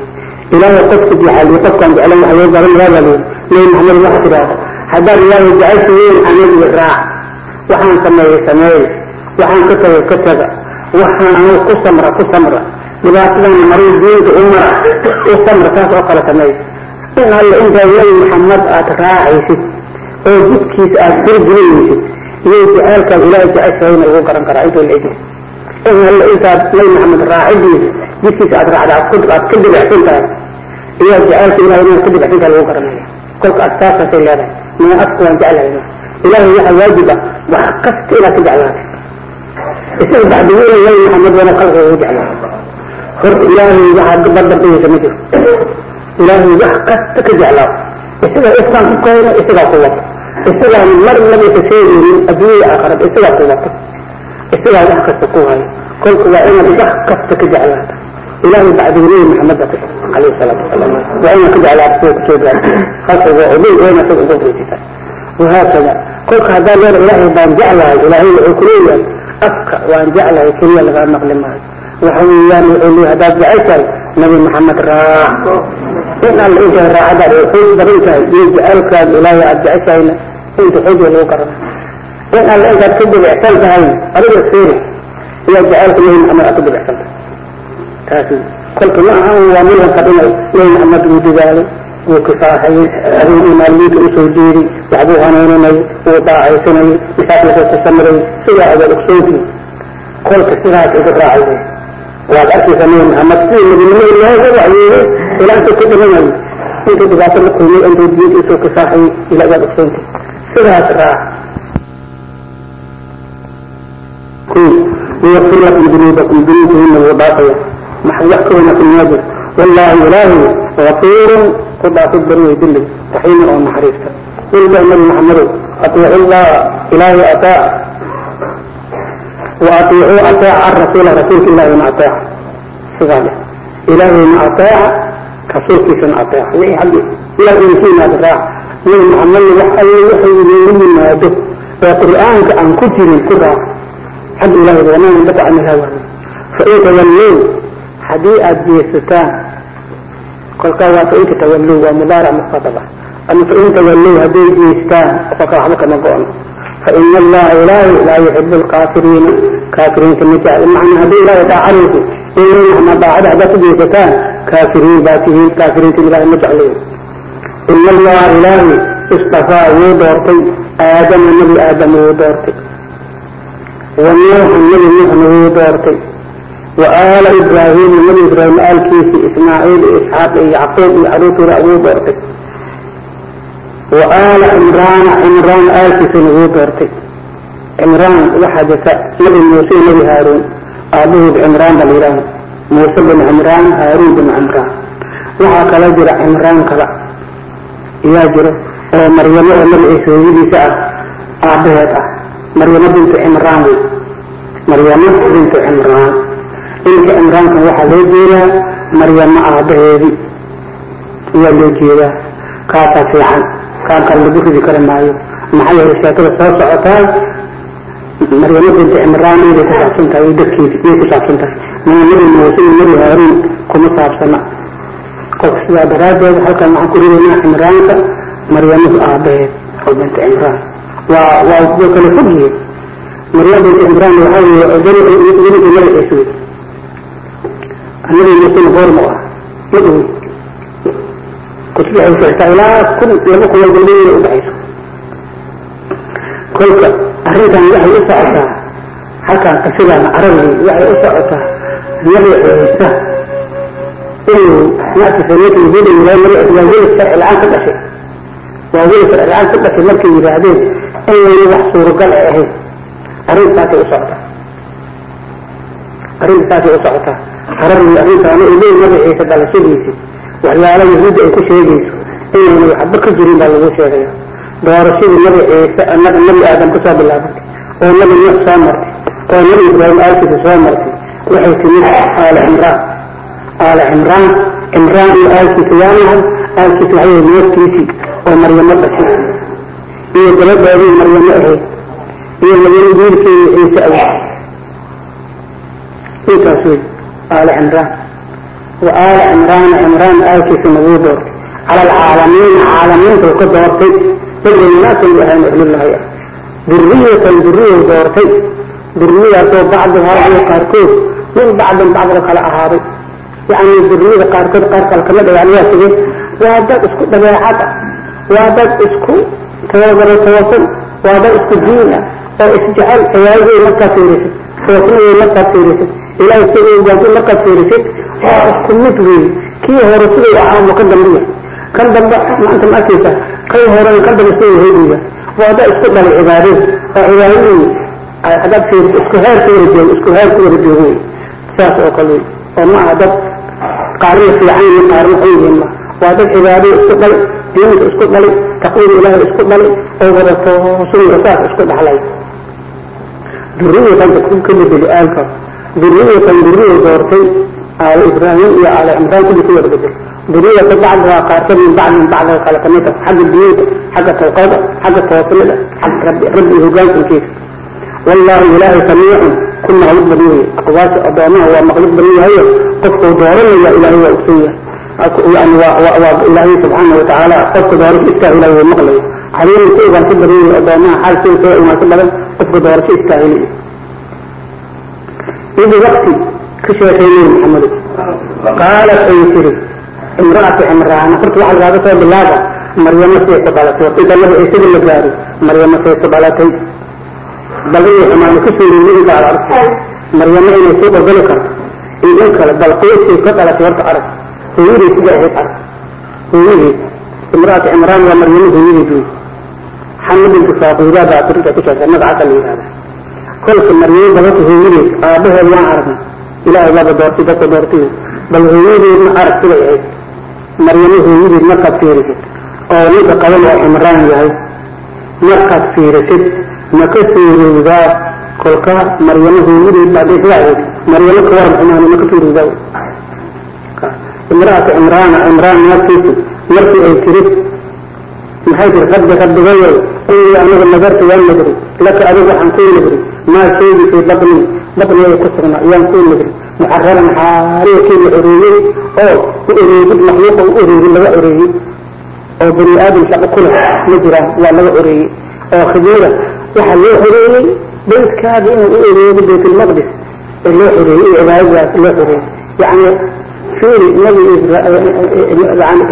Ilaahay qofka jecel qofkaan jeclan waxa loo baa leeyahay nabi maxamed waxaa tidhaahda haddaad ilaahay jeceshahiin aniga raac waxaan sameeyey sameey waxaan ka tagay ka taga waxaan anigu ku samra ku samra dhibaatadan maray diinta u mara u samra taas oo kale sameey in alle intaad nabi maxamed aad raacaysid oo jidkiisa aad hirgelinaysid iyo jaceelkaad ilaahay jeceshahayna ugu garan karaa intoo la egyahay alle intaad nabi maxamed raacidiisa jidkiisa aad raacda aad ka dibacsan tahay iyo jaceelka ilahay inaad ka dibacsan lagu garanaya kolka astaasasay leedahay mina afku waan jeclahay ilaahay waxaa waajib ah wax kasta inaad ka jeclaatay isaga bacdigeena nabi maxamed wana khalqiga ugu jeclaa hor ilaahay waxaad bardardhigaysa ma jiro ilaahay wax kasta ka jeclaa isagaa ifkaan ku keena isagaa ku wata isagaa mar labaysa sheegaynin adduunyada aakhirada isagaa ku wata isagaa wax kasta ku haya kolku waa inaad wax kasta ka jeclaato ilaahay bacdigaleey maxameda ku alayh salaatu wasalaam waa inaad ka jeclaato sida ku soo gaartay khasab waa inaad isaga uga faysitaa wahaakada kolka haddaan leer ilaahay baan jeclahay ilaahay wuxuu ku leeyahay afka waan jeclahay keliya lagaa maqli maayo waxa weeyaan wuxuu leeyahay haddaad jecel nabi maxamed raac in alla intaa raacadaad ay xoog badan tahay iyo jecelkaad ilaahay aad jeceshahayna inta xoog lagu garana in alle intaad ka dibicsan tahay adiga fiiri. Iyo jacaylka nebi maxamed aad ku dibicsan tahay. Taasi kolka ma aha waa milanka dhinay nebi maxamed wuu dadaalay wuu kifaaxayay habeen iyo maalimiinta u soo jeeday waxbuu hanuuninay wuu daacaysanayay masaakilka ku sidaa abaad ogsoontii kolka sidaas igu raacay waad arkaysaa nebi maxamed sidii nabinimada looga waxyeelay ilaa intuu ku dhimanayay intuu dhibaato la kulmay intuu diinta u soo kifaaxayay ilaa abaad ogsoontii sidaas raac ويغفر لكم ذنوبكم ذنوبهن وضاقية محل يحكمنا في الناجر والله إلهي غفور قد أصبر ويدلي رحيم أو محريفة قل النبي محمد أطيع الله إلهي أطاع وأطيعوا أطاع الرسول رسولك الله ما أطاع سبحانه إلهي ما أطاع رسولك ما أطاع ليه حبي إلهي فينا أطاع من محمد وحي وحي من ما يده وقرآن عن كتير القرآن حد إلهي وما بقى عن الهوى فإن تولوا حديئة بيستان قل قال فإن تولوا ومضارع مخاطبة أما فإن تولوا هدي بيستان فقرح لك مقون فإن الله إلهي لا يحب الكافرين كافرين كالنجاة المعنى هدي لا يتعرف إن ما بعد هدى بيستان كافرين باتهين كافرين كالنجاة المجعلين إن الله إلهي اصطفى ودورتي آدم النبي آدم ودورتي wa wanuuxa nebi nuux nagu doortay wa aala ibraahiima nebi ibraahim aalkiisi ismaaciil iyo isxaaq iyo yacquub iyo caruurtooda wuu doortay wa aala cimraana cimraan aalkiisa wuu doortay cimraan waxaa jirta nebi muuse iyo nebi haaruun aabahood cimraan baa layidhaahda muuse bin cimraan haaruun bin cimraan waxaa kala jira cimraan kala ayaa jiro oo maryamo oo nebi ciise hooyadiisa ah aabaheed ah maryamo bintu cimraan wey maryamo bintu cimraan bintu cimraanka waxaa loo jeedaa maryamo aabaheedi. Ayaa loo jeedaa kaasaa fiican. Kaan lagu ridi kari maayo. Maxaa yeelay sheekada soo socotaa? Maryamo bintu cimraan inay ku saabsan tahay way darkeedi iyay ku saabsan tahay. Mana muuse iyo nabi haaruun kuma saabsana. Qofka sidaa daraaddeed halkan waxaan ku ridaynaa cimraanka maryamadu aabaheed oo bintu cimraan waa waa sidoo kale fogyihi maryada bintu imraan waxaa weeye danigii madaxeesawey annabi muslim goormo ah ma dhowi kutubta waxay ilaa kun laba kun oo galbeed inay udhaxayso kolka arrintan waxay u socotaa halkaa qasidan carabiga waxay u socotaa nabi ciisa. Inuu axnaaftiisa ninka yahuuda yidhahda nabi waa weli sharci la'aan ka dhashay. Waa weli sharci la'aan ka dhashay markay yidhaahdeen aan weli wax suuragal ay ahayn arrintaasay u socota. Arrintaasay u socotaa ararni arrintaana u leey magaciisa baa la sugaysa waxyaala yahuudda ay ku sheegayso inayna waxba ka jirin baa lagu sheegaya doorashadii nabi ciise nabi aadam ka soo bilaabantay oo nabi nuux soo martay oo nabi ibraahim aalkiisa soo martay waxay timid aala cimraan aala cimraan cimraan iyo aalkiisa waa nahay aalkiisa waxay naftiisii oo maryamo dhashay iyo gabadheedii maryamo ahayd iyo madiina wiilkeedii ciise ahayd intaas wey aali cimraan. Wa aali cimraan cimraan aalkiisa naguu doortay cala alcaalamiina caalamiinta ka doortay. Dadweynaatan bu ahayn ahlullaahi ah duriyatan duriyau doortay. Duriyadaasoo bacduhaa qaarkood. Min bacdan bacdla kala ahaaday. Yani duriyada qaarkood qaar kale kama dhagaal waa waa dad isku dhabeecad. Ah waa dad isku tawaadan tawaasan waa dad isku diin ah oo isjecel cibaadadii markaad fiirisid. Toosnadii markaad fiirisid. Ilaahay sida uu markaad fiirisid. Waa isku mid weeye kii hore siduu ahaanu ka dambiya kan dambe maanta ma arkaysa. Kan horena kan dambe siduu yahuudiga waa dad isku dhalay cibaadadii oo cibaadadii hadaad fiirisid isku heer ku wada joogo isku heer ku wada joogo saas oo kale oo ma aha dad qaarna fiican yihiin qaarna xun yihiin waa dad cibaadadii isku dhalay diinka isku dhalay taqwada ilaahay isku dhalay oo wada toosunga saas isku dhaxlay duriyatan takun ka bedeli aalka ذرية ذرية دورتي آل إبراهيم يا آل عمران كل شيء بدل ذرية بعضها قارتين من بعض من بعض خلقناك حق البيوت حق التوقيت حق التوصل حق ربي ربي هجان في الكيس والله إله سميع كل مغلوب بنيه أقواس أضامه ومغلوب بنيه هي قفت دورنا يا yani waa ilaahay subxaana watacaala qofka doorasho iskaa ilaah wuu maqlaya xaliima shaygaan ka badan yahay addoomaha xaalkiisa unaa ka badan qofka doorasho iskaahinaya id wakti ka sheekaynay maxamedo qaalat ay tiri imra'atu cimraana horta waxaa lagaga soo bilaaba maryamo sayku dhalatay waqidalada ee la gaari maryamo sayku dhalatay balay xumaano ku suureeyay intaad aragtay maryamo inay suu ogoli karto iyo in kale bal qoyskay ka dhalatay horta arag hooyadii sida ahayd arag hooyadii imra'atu cimraan waa maryamo hooyadii duy xamad bintu faaqiida baa tirinta ku sheegtay la yidhahda kolka maryamo dabata hooyadeed aabaheed waan aragnay ilaahay baaba doortay dadka doortay bal hooyadeedna arag siday ahayd. Maryamo hooyadeed markaad fiirisid. Oo ninka qaban oo cimraan yahay markaad fiirisid. Ma ka suurowdaa kolka maryamo hooyadeed baa dee maryamo ka waran xumaani ma ka suurowdaa imra'atu cimraana cimraan naagtiisu markii ay tirid maxay tiri rabbi rabbigayow inii aniga nadartu waan nadri laka adigu waxaan kuu nadri maa sheegi fii batni. Batnigay ku sugna ayaan kuu nadri muxararan xaaliya kii la oreeyey oo u oreegid maxluuqa u oreegid laga oreeyey oo bani aadam shaqo ku ma jiraan waa laga oreeyey oo khidmada waxaa loo xoreeyey baytkaada inuu u oreego baytulmaqdis ee loo xoreeyey iyo cibaadadaas loo xoreeyey yani fiiri nabi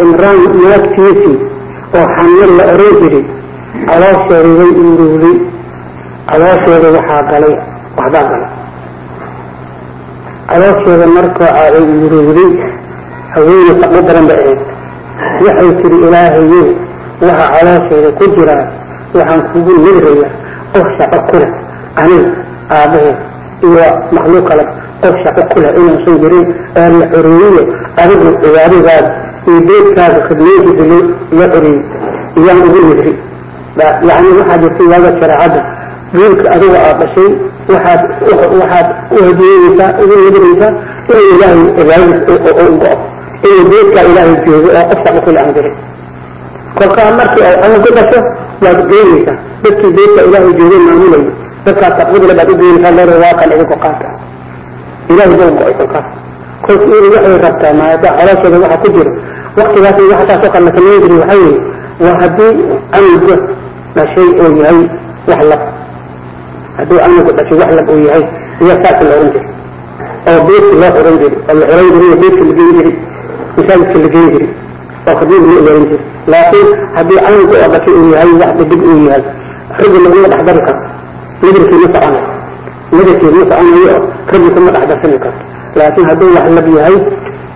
imraan naagtiisii oo xamil la oran jiray. Caloosheeda way uruuday caloosheeda waxaa galay waxbaa galay. Caloosheeda marka ay uruuday haweeney faqo daran bay ahayd. Waxay tiri ilaahayow waxa caloosheeda ku jiraa waxaan kugu nidrayaa qof shaqo ku leh. Aniga aabbaheed iyo makhluuq kale qof shaqo ku leh inuusan jirin ee la xoreeyiyo adigu cibaadadaada iyo beedkaada khidmeyntiisa loo xoreeyey iyaan ugu nidri yani waxaa jirtay waaga shareecadda wiilka adiga aad dhashay waxaad waxaad u hadiyeynaysaa ugu nidraysaa inuu ilaahay cibaadadiis u go-o inuu beedkaa ilaahay joogo oo qof shaqo ku leh aan jirin kolkaa markii ay calan ku dhasho waad geynaysaa. Dadkii beedka ilaahay joogay maamulayo dadkaas taqwadile baad u geynaysaa leedahay waa kan idinku qaata ilaahay bau go'ay kolkaas kolka iyadu waxay rabtaa maada caloosheeda waxa ku jiro waktigaas waxa taasoo kale la samayn jiray waxaa weeye waa haddii anuga dhashay oo yahay wax lab haddii anuga dhashay wax lab oo yahay iya saas la oran jiray oo beedki loo oran jiray oo la oran jiray beedka la geyn jiray masaajidka la geyn jiray oo khadmada loo oran jiray laakiin haddii anuga oo dhashay uu yahay ma ma raggi kuma dhex darsani karto laakiin hadduu wax yahay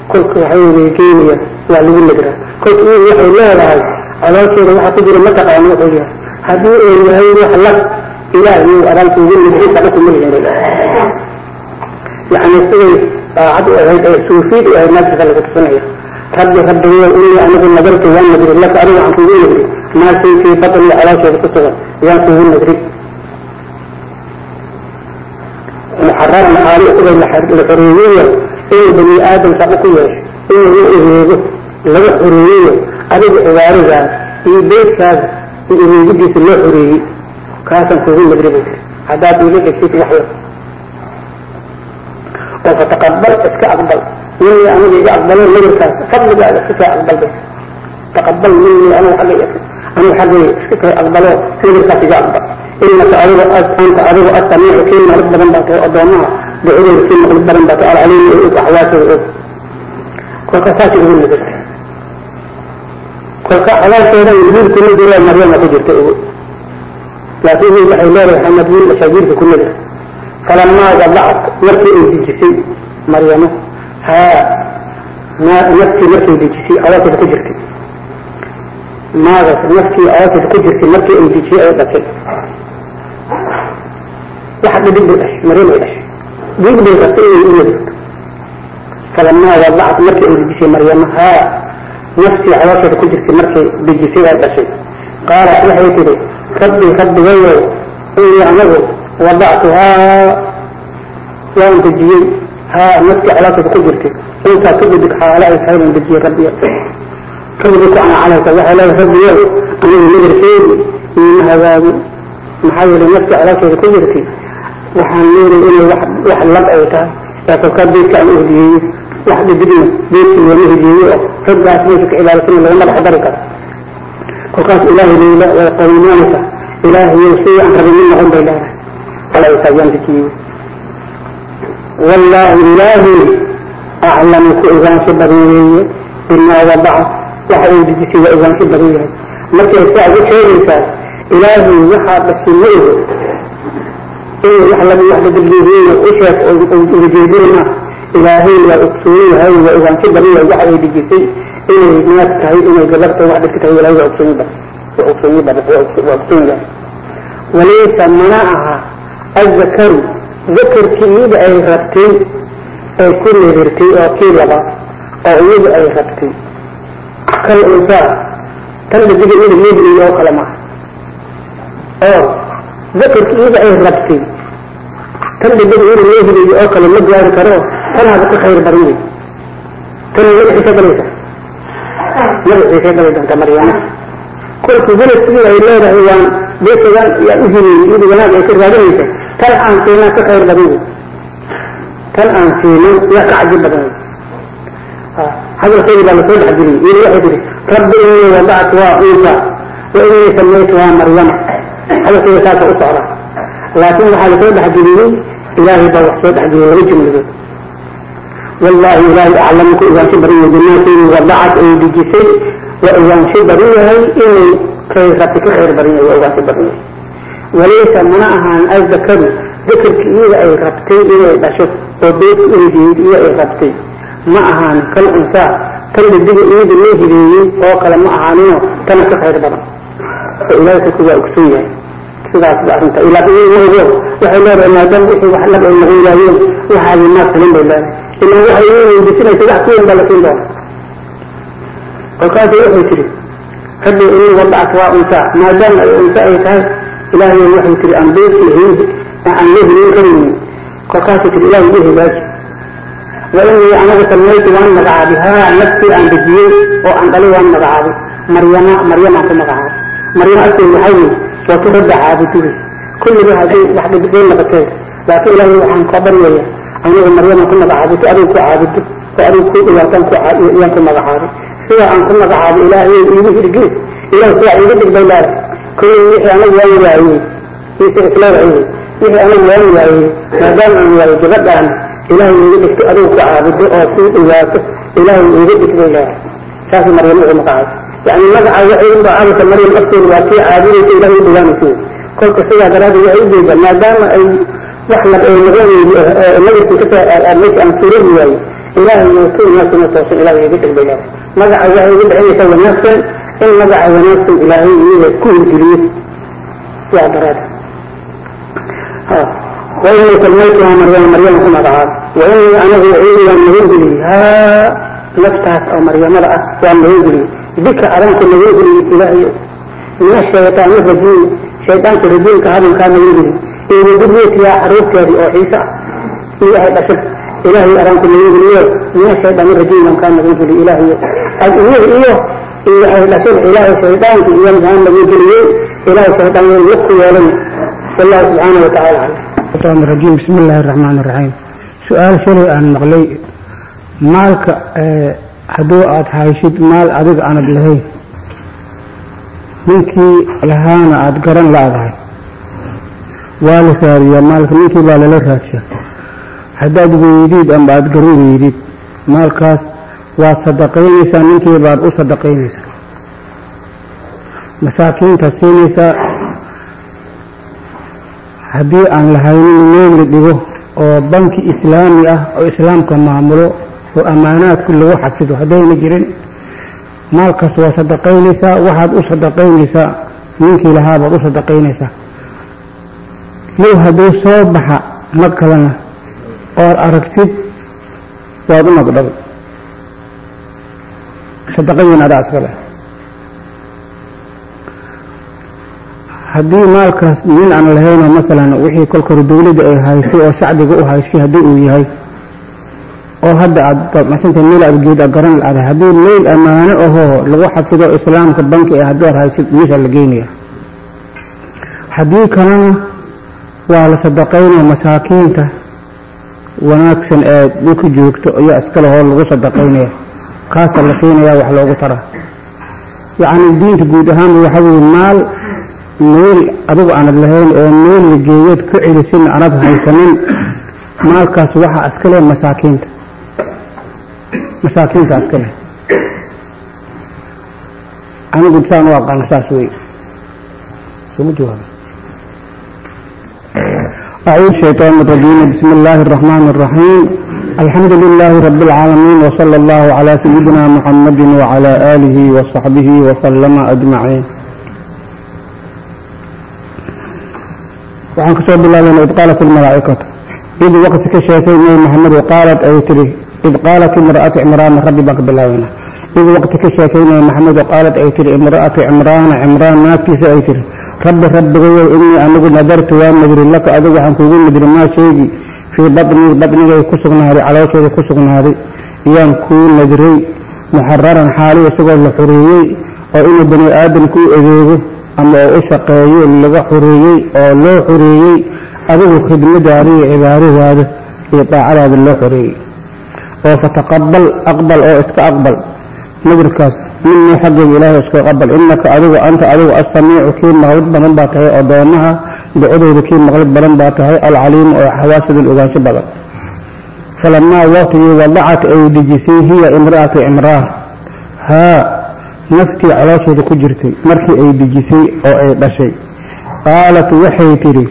kolka waxay wareegeynaya waa lagu nadraa kolka iyadu waxay leedahay caloosheeda waxaa ku jira mataqaana wuxuu yahay haddii uu yahay wax lab ilaah iyuu adaanka ugu nadri shaqo kuma yani siday daacad u ahayd ee suufiid u ahayd naagtiisa lagu tusinaya rabbi rabbigeyo inii anigu nadartu waan nadri laka adigu waxaan kugu nadri maa shay fii caloosheeda ku sugan yaan kugu nadri muxararan xaali isagoo la xoreeyeyo inuu bani aadam shaqo ku yeesho inuu u oreego laga xoreeyeyo adiga cibaaradaas iyo beydkaada iyo oreegidiisa loo xoreeyey kaasaan kugu nadribay haddaad iga dhigtid waxyo oo fataqabal iska aqbal. Minii aniga iga aqbalo nadarkaas fadligaada iska soo aqbalbay taqabal minii anigu xaggay anigu xaggay iska soo aqbalo nadarkaas iga aqbal inaka adigu anta adigu asamiicu kii maqlid badan baa tahay addoomaha ducadooda kii maqlid badan baa tahay alcaliim oo og kolka saas ugu nadartay kolka xalaashooda wiil ku nadiro maryama ku jirta ugu laakiin wiil waxay leedahay xamad wiil ku nadar falamaa wadacat markii ay dejisay maryamo haa naftii markay dejisay awaasida ku jirtay maagas naftii awaasida ku jirtay markii ay dejisay ay dhashay waxa dhidig bay dhashay maryam ay dhashay dhiig bay rabtay inay u nadarto falamaa wadacat markii ay dejisay maryamo haa naftii caloosheeda ku jirtay markay dejisay ay dhashay. Qaalat waxay tidhi rabbi rabbigayow inii anagu wadactuhaa waan dejiyey. Haa naftii caloosheeda ku jirtay. Intaa ka gudig xaalo ay tahay baan dejiyey rabbiya rabbi ku ancalaysa waxay leedahay وحنيري إنه واحد واحد لب أيتها لكن كبير كان يهديه واحد بدنا بيت من يهديه فجأة تمسك إلى لكن لما رح بركة وقال إله لي لا قومي أنت إله يوصي أن ربي من غنب إله ولا يتعين بكيه والله الله أعلم كإذان سبريني بما وضع وحوي بجسي وإذان سبريني لكن ساعد شيء إنسان إلهي يحب السنوه inay wax laba wax dadalgeediin u sheeg ugajeedin ma ilaahay waa ogsoon yahay waa ogaansho badan yahay waxa ay dejisay inay naag tahay inay gabar tahay wax dhadka tahay ilaahay waa ogsoon badan waa ogsoon badan waa ogsoon yahay walaysa mana aha azzakaru zakarkii iyada ay rabtay ay ku nibirtay oo kii labaad oo iyada ay rabtay kal unsaa tan dhadiga iyada leehiliyo oo kale maaha oo zakarkii iyada ay rabtay tan dhadiga iyada leehiliyo oo kale ma gaari karo tanaaba ka khayr badan wey tan magaciisa galaysa. Magaciisa galay doonta maryama kolkii beledkii ay leedahay waan beesagaan yaa u hiliyey iyada wanaag ay ka raadinaysa. Tan aan siinaa ka khayr badan wey tan aan siinin yaa ka caji badan wey hadalkeedi baa la soo dhexgeliyey iyada waxay tihi rabbi inii wadactu waa ciisa wa inii samaytuhaa maryama. Hadalkeeda saasa u socda. Laakiin waxaa la soo dhexgeliyey ilaahay baa wax soo dhexgeliyey laba jumladood wallaahi ilaahay aclamu ku ogaansho badan yahay bimaakii wadacad ay dejisay waa ogaansho badan yahay inay kay rabti ka khayr badan yahay waa ogaansho badan yahay. Walaysa mana ahaan azzakaru dakarki iyada ay rabtay inay dhasho oo beedki injeed iyo ay rabtay. Ma ahaan kal unsaa tan dhadiga iyada loo hileeyey oo kale ma ahaaninoo tana ka khayr badan. Oo ilaahay kolku waa ogsoon yahay sidaas ba arrinta laakiin iyada ma ogo waxay leedahay maadaama wixii wax lab ay noqon waayeen waxaadi maa filin bay leedahay. Ilan waxay ii weydiisinaysa wax kuweyn baa la siin doona kolkaasay waxay tihi rabbi inii wadactu waa unsaa maadaama ay unsa ay tahay ilaahay waxay tihi aan beedki aan la hilin karaynin kolkaasay tihi ilaahay ii hagaaji wa inii anagu salmaytu waan magacaabay haa naftii aan dejiyey oo aan dhalay waan magacaabay. Maryama maryam aan ku magacaabay. Maryam agteed waxaa weeye waa ku rabba caabudugay kulliba hadday wax dhibdeen noqotee laakiin ilaahay waxaan ka baryaya anigu maryama ku magacaabay si adigu ku caabudo oo adigu ku dhawaataan yaan ku magacaabay sidaa aan ku magacaabay ilaahay iigu hirgeed ilahay sidaa iiga dhig bay leedahay. Kulli wixii anagu waan waayey ise isleedahay wixii anagu waan waayey maadaama aan waayey gabadhaan ilaahay iiga dhigto adigu ku caabudo oo sii dhawaato ilaahay iiga dhig bay leedahay. Saasay maryam ugu magacaabay yani magaca waxay u magacaabeysa maryam afteedu waa kii caabudaysa ilahay u dhawaanaysa kolka sidaa daraaddeed waxay ujeedaa maadaama ay wax lab ay noqon nagarkii kasoo meesha aan suuradi waaye ilaahay iyo ku wanaagsan toosan ilaahay iga dhig bay leedahay magaca waxay ugu dhicinaysaa wanaagsan in magaca wanaagsan ilaahay iyaga ku hirgeliyo sidaa daraaddeed وإني سميتها مريم مريم كما قال وإني أنا أعيد أن نهجلي ها نفتها أو مريم رأى وأن نهجلي بك أرانك نهجلي إلهي من الشيطان الرجيم شيطان الرجيم كهذا كان نهجلي إذا بديت يا حروف هذه أو عيسى إلهي بشر إلهي أرانك نهجلي من الشيطان الرجيم كان نهجلي إلهي الإله إيه إلهي بشر إلهي شيطان إيام كان نهجلي إلهي شيطان يلقي ولم والله سبحانه وتعالى عليه الشيطان الرجيم بسم الله الرحمن الرحيم سؤال شري aan maqlay maalka hadduu aad haysid maal adig aanad lahayn ninkii lahaana aada garan laadahay waa la saariyaa maalka ninkii baa lala raadshaa haddaad weydiid amba aada garan weydid maalkaas waad sadaqaynaysaa ninkii baad u sadaqaynaysaa. Masaakiinta siinaysaa haddii aan lahaynin meel la dhigo oo banki islaami ah oo islaamka maamulo oo ammaanaadku lagu xabsido haddayna jirin. Maalkaas waa sadaqaynaysaa waxaad u sadaqaynaysaa ninkii lahaabaad u sadaqaynaysaa low hadduu soo baxa ma kalena ood aragtid waad u nagdhab sadaqayin adaa iska leh. Haddii maalkaas nin aan lahaynoo masalan wixii kolka hore dawladda ay haysay oo shacbiga u haysay haddii uu yahay oo hadda aad masanta meel aad geeda garan laadahay haddii meel ammaano ahoo lagu xafido islaamka banki ah haddii aad haysid meesha la geynaya haddii kalena waa la sadaqaynaya masaakiinta wanaagsan ee dhulka joogto ayaa iska lahoo lagu sadaqaynaya kaasa la siinaya wax loogu taraa yacni diinta guud ahaanba waxa weeye maal meel adigu aanad lahayn oo meel geeyood ku celisin aanad haysanin maalkaas waxaa iska leh masaakiinta masaakiinta iska leh anigu saan u aqaana saas wey suma jawaaba أعوذ الشيطان الرجيم بسم الله الرحمن الرحيم الحمد لله رب العالمين وصلى الله على سيدنا محمد وعلى آله وصحبه وسلم أجمعين waxaan kasoo bilaabana id qaalat almalaa'ikatu id waqti ka sheekay nabi maxamed qaalat ay tiri id qaalat imra'atu cimraana rabbi baan ka bilaabana id waqti ka sheekay nabi maxamed qaalat ay tiri imra'atu cimraana cimraan naagtiisa ay tiri rabbi rabbigayow inii anigu nadartu waa nadri laka adigu waxaan kuugu nadri maa sheegi fii batnii batnigay ku sugnaaday caloosheeda ku sugnaaday iyaan kuu nadray muxararan xaali isagoo la xureeyey oo inuu bani aadamku u adeego ama oo u shaqeeyo laga xureeyey oo loo xureeyey adigu khidmadaada iyo cibaadadaada iyo daacadaada loo xoreeyey oo fataqabal aqbal oo iska aqbal nadarkaas minii xaggayga ilaahay iska aqbal innaka adigu anta adigu assamiicu kii maqlid badan baa tahay addoomaha ducadooda kii maqlid badan baa tahay alcaliimu oo xawaasidul ogaansho badan falamaa waqtigii wadacat ay dejisay hiya imra'atu cimraan haa naftii caloosheeda ku jirtay markii ay dejisay oo ay dhashay qaalat waxay tidhi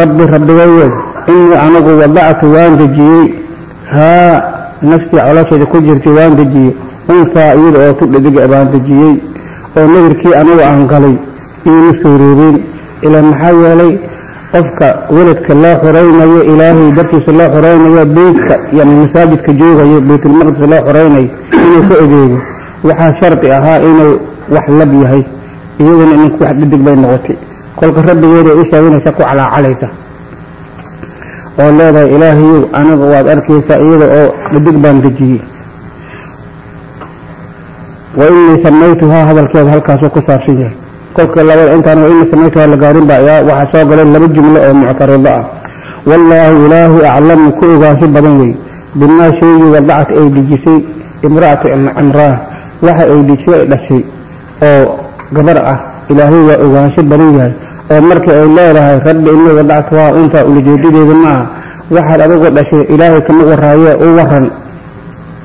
rabbi rabbigayow innii anigu wadactu waan dejiyey haa naftii caloosheeda ku jirtay waan dejiyey unsaa iyada oo tu dhadiga baan dejiyey oo nadarkii anigu aan galay iima soo reebeen ilaa maxaa yeelay qofka weladka loo xoraynayo ilaahay dartiisa loo xoraynayo beytka yani masaajidka joogayo baytulmaqdis loo xoraynayo inuu ka egeego waxaa shardi ahaa inuu wax lab yahay iyaduna ninku wax dhadig bay noqotay. Kolka rabbigeeda u sheeganaysa ku calaacalaysa oo leedahay ilaahayow aniga waad arkaysaa iyada oo dhadig baan dejiyey. Wa inii samaytuhaa hadalkeeda halkaasuu ku saabsan yahay. Kolka labada intaan wa inii samaytuhaa la gaarin baa waxaa soo galeen laba jumlo oo muctarido ah. Wallaahu ilaahu aclamu ku ogaansho badan wey. Bimaa sheegii wadacat ay dejisay imra'atu cimraan waxa ay dejisay ay dhashay oo gabar ah. Ilaahay waa ogaansho badan yahay oo markii ay leedahay rabbi inii wadactu waa intaa ulajeedadeeda ma aha waxaad adigu dhashay ilaahay kama waraaye u waran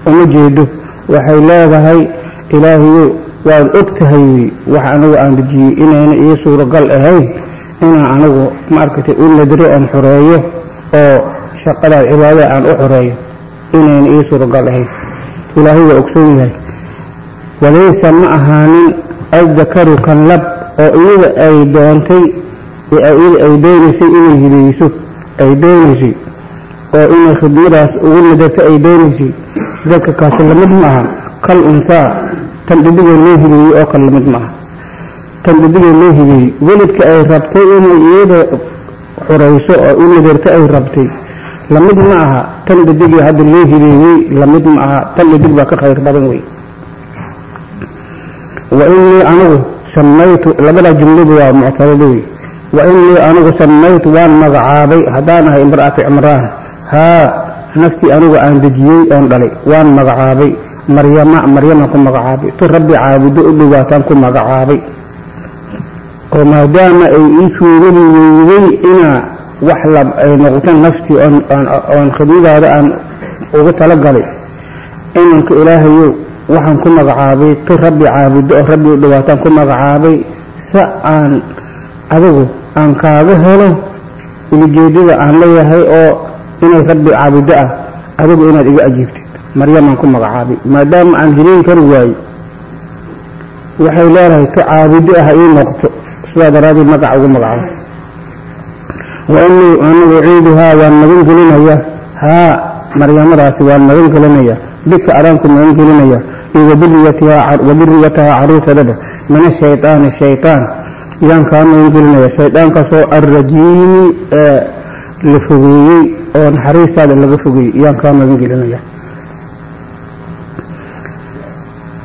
uma jeedo. Waxay leedahay ilaahayow waad og tahay wey wax anigu aan dejiyey inayna ii suuragal ahayn inaan anigu maarkatay u nadro oon xoreeyo oo shaqadaad cibaadada aan u xoreeyo inayna ii suuragal ahayn. Ilaahay waa ogsoon yahay. Walaysa ma ahaanin addakaru kan lab oo iyada ay doontay iyada ay doonaysay inay hidayso ay doonaysay oo inay khidmadaas ugu nadarto ay doonaysay dadka kaasi la mid ma aha kal unsaa tan dhidigay loo hideeyey oo kale la mid ma aha tan dhidigay loo hideeyey weladka ay rabtay inay iyada xurayso oo u nadarto ay rabtay. Lamid ma aha tan dhidigii hadda loo hideeyey la mid ma aha tan dhidig baa ka khayr badan wey wa inii anigu samaytu labadaa jumladu waa muctarado wey wa inii anigu samaytu waan magacaabay haddaan ahay imra'atu cimraan. Haa naftii anigu aan dejiyey oon dhalay. Waan magacaabay. Maryama maryamaan ku magacaabay. Tu rabbi caabudo u dhowaataan ku magacaabay. Oo maadaama ay ii suuradi weyday inaa wax lab ay noqoto naftii oon khidmadaada aan ugu talagalay. Inanka ilaahayow waxaan ku magacaabay tu rabbi caabudo oo rabbi u dhawaataan ku magacaabay si aan adigu aan kaaga helo ulijeedada aan leeyahay oo inay rabbi caabudo ah adigu inaad iga ajiibtid. Maryamaan ku magacaabay maadaama aan hileen kari waaye waxay leedahay tu caabudo ah ii noqto. Sidaa daraaddeed magaca ugu magacaabay. Wa inii anigu ciiduhaa waan magan gelinaya haa maryamadaasi waan magan gelinaya bika adaanku magan gelinaya iyo wadiriyatahaa caruurteedaba min ashaydaani shaydaan yaan kaa magan gelinaya shaydaankaasoo arrajiimi ee la fogeeyey oo naxariistaada laga fogeeyey yaan kaa magan gelinaya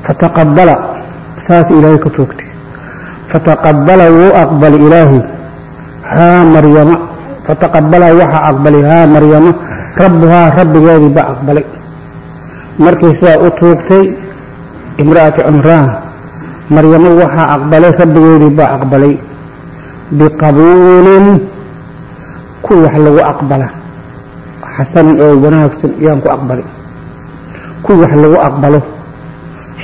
fataqabala saas ilaahay ka toogtay fataqabala wuu aqbali ilaahi haa maryama fataqabala waxaa aqbalay haa maryama rabbuhaa rabbigeedii ba aqbalay markay sidaa u tuugtay imra'atu cimraan maryamo waxaa aqbalay rabbigoodii baa aqbalay biqabuulin ku wax lagu aqbala xasanin oo wanaagsan yaan ku aqbalay ku wax lagu aqbalo